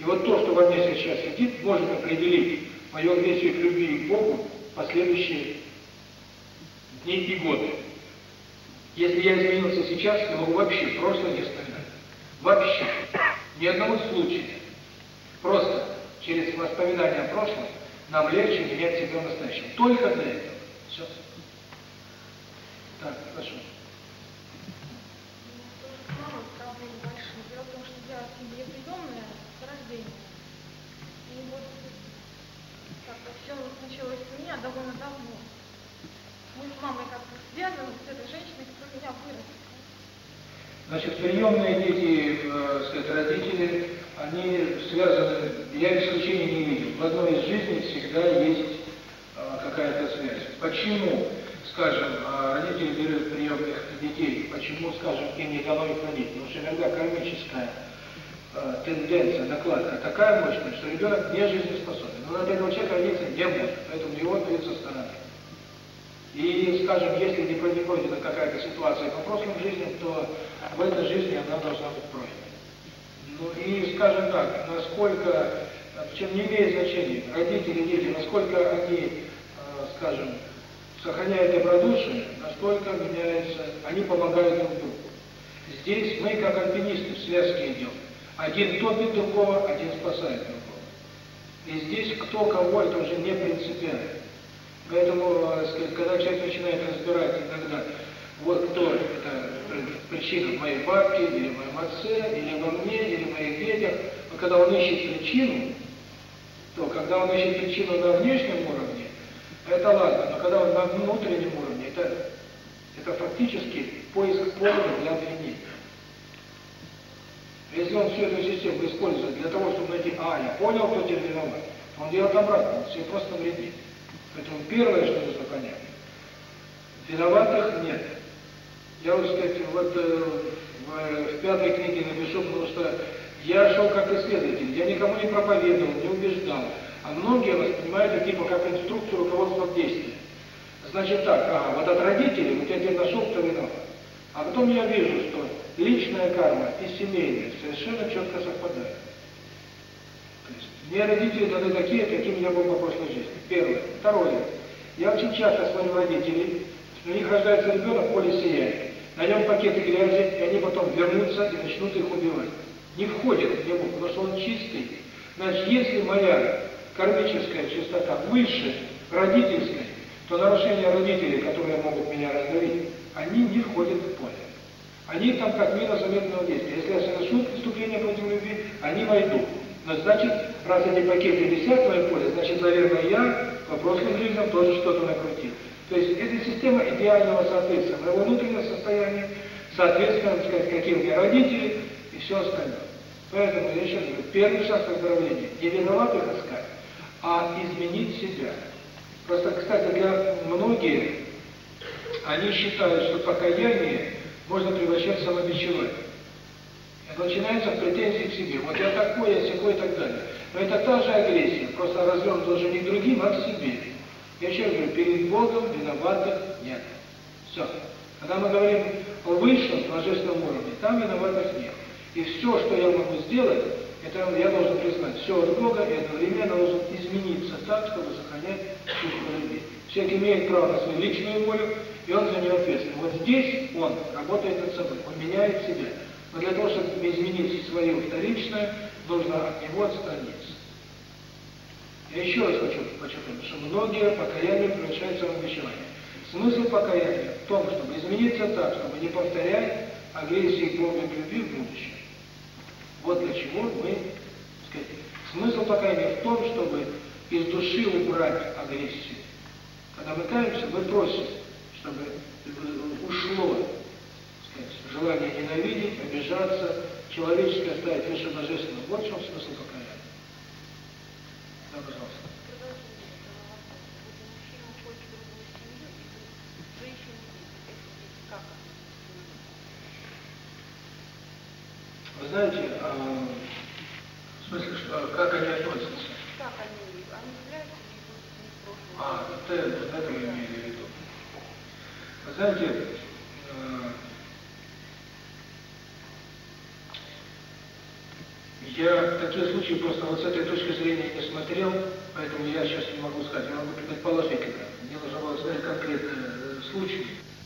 И вот то, что во мне сейчас сидит, может определить мое весе к любви и к Богу последующие дни и годы. Если я изменился сейчас, то вообще прошлое не вспоминать. Вообще. Ни одного случая. Просто через воспоминания о прошлом, нам легче менять себя в настоящем. Только для этого. Все. Так, хорошо. началось у меня довольно давно. Мы с мамой как бы связаны с этой женщиной, которая меня выросла. Значит, приемные дети, э, сказать, родители они связаны, я исключения не вижу. В одной из жизней всегда есть а, какая-то связь. Почему, скажем, а, родители берут приемных детей, почему, скажем, им не дано их родить? Потому что иногда кармическая э, тенденция, накладка такая мощная, что ребенок не жизнеспособен. Но на этого человека родиться не может, поэтому его дают со стороны. И, скажем, если не происходит какая-то ситуация по прошлым жизням, то в этой жизни она должна быть проще. Ну и, скажем так, насколько, чем не имеет значения, родители, дети, насколько они, э, скажем, сохраняют добродушие, настолько меняются, они помогают друг другу. Здесь мы, как альпинисты, в связке идем. Один топит другого, один спасает другого. И здесь кто кого, это уже не принципиально. Поэтому, э, когда человек начинает разбирать иногда, вот кто это э, причина моей бабки, или моего отца, или но когда он ищет причину, то когда он ищет причину на внешнем уровне, это ладно, но когда он на внутреннем уровне, это, это фактически поиск повода для обвинения. Если он всю эту систему использует для того, чтобы найти, а, я понял, кто теперь виноват, он делает обратно, он все просто вредит. Поэтому первое, что нужно понять, виноватых нет. Я, вот, сказать, вот в, в пятой книге напишу, потому что я шел как исследователь, я никому не проповедовал, не убеждал. А многие воспринимают это типа как инструкцию руководства действия. Значит так, а вот от родителей, вот я тебе нашел, кто виноват. А потом я вижу, что личная карма и семейная совершенно четко совпадают. То есть, мне родители даны такие, какими я был по прошлой жизни. Первое. Второе. Я очень часто смотрю родителей, у них рождается ребенок, поле сияет. На нем пакеты грязи, и они потом вернутся и начнут их убивать не входит в него, потому что он чистый. Значит, если моя кармическая чистота выше родительской, то нарушения родителей, которые могут меня раздавить, они не входят в поле. Они там как мера заветного действия. Если я совершу преступление против любви, они войдут. Но значит, раз эти пакеты висят в моем поле, значит, наверное, я по прошлым жизням тоже что-то накрутил. То есть это система идеального соответствия моего внутреннего состояния, соответственно, сказать, каким я родители, все остальное. Поэтому я еще говорю, первый шаг оздоровления – не виноваты рассказать, а изменить себя. Просто, кстати, для многих они считают, что покаяние можно превращать в самобичевание. Это начинается в претензии к себе. Вот я такой, я такой и так далее. Но это та же агрессия, просто развернута тоже не к другим, а к себе. Я еще говорю, перед Богом виноватых нет. Все. Когда мы говорим о высшем, божественном уровне, там виноватых нет. И все, что я могу сделать, это я должен признать все от Бога и одновременно должен измениться так, чтобы сохранять чувство любви. Человек имеет право на свою личную волю, и он за нее ответственен. Вот здесь он работает над собой, он меняет себя. Но для того, чтобы изменить свое вторичное, нужно от него отстраниться. Я еще раз хочу подчеркнуть, что многие покаяния превращаются в обещание. Смысл покаяния в том, чтобы измениться так, чтобы не повторять агрессии и любви в будущем. Вот для чего мы, сказать, смысл покаяния в том, чтобы из души убрать агрессию. Когда мы каемся, мы просим, чтобы ушло сказать, желание ненавидеть, обижаться, человеческое оставить выше божественного. Вот в чем смысл покаяния. Да, пожалуйста. знаете, в как они относятся? А, вот это, вот это мы в виду. Знаете, Я такие случаи просто вот с этой точки зрения не смотрел, поэтому я сейчас не могу сказать. Я могу предположить, предположительно. Мне нужно было сказать конкретный случай.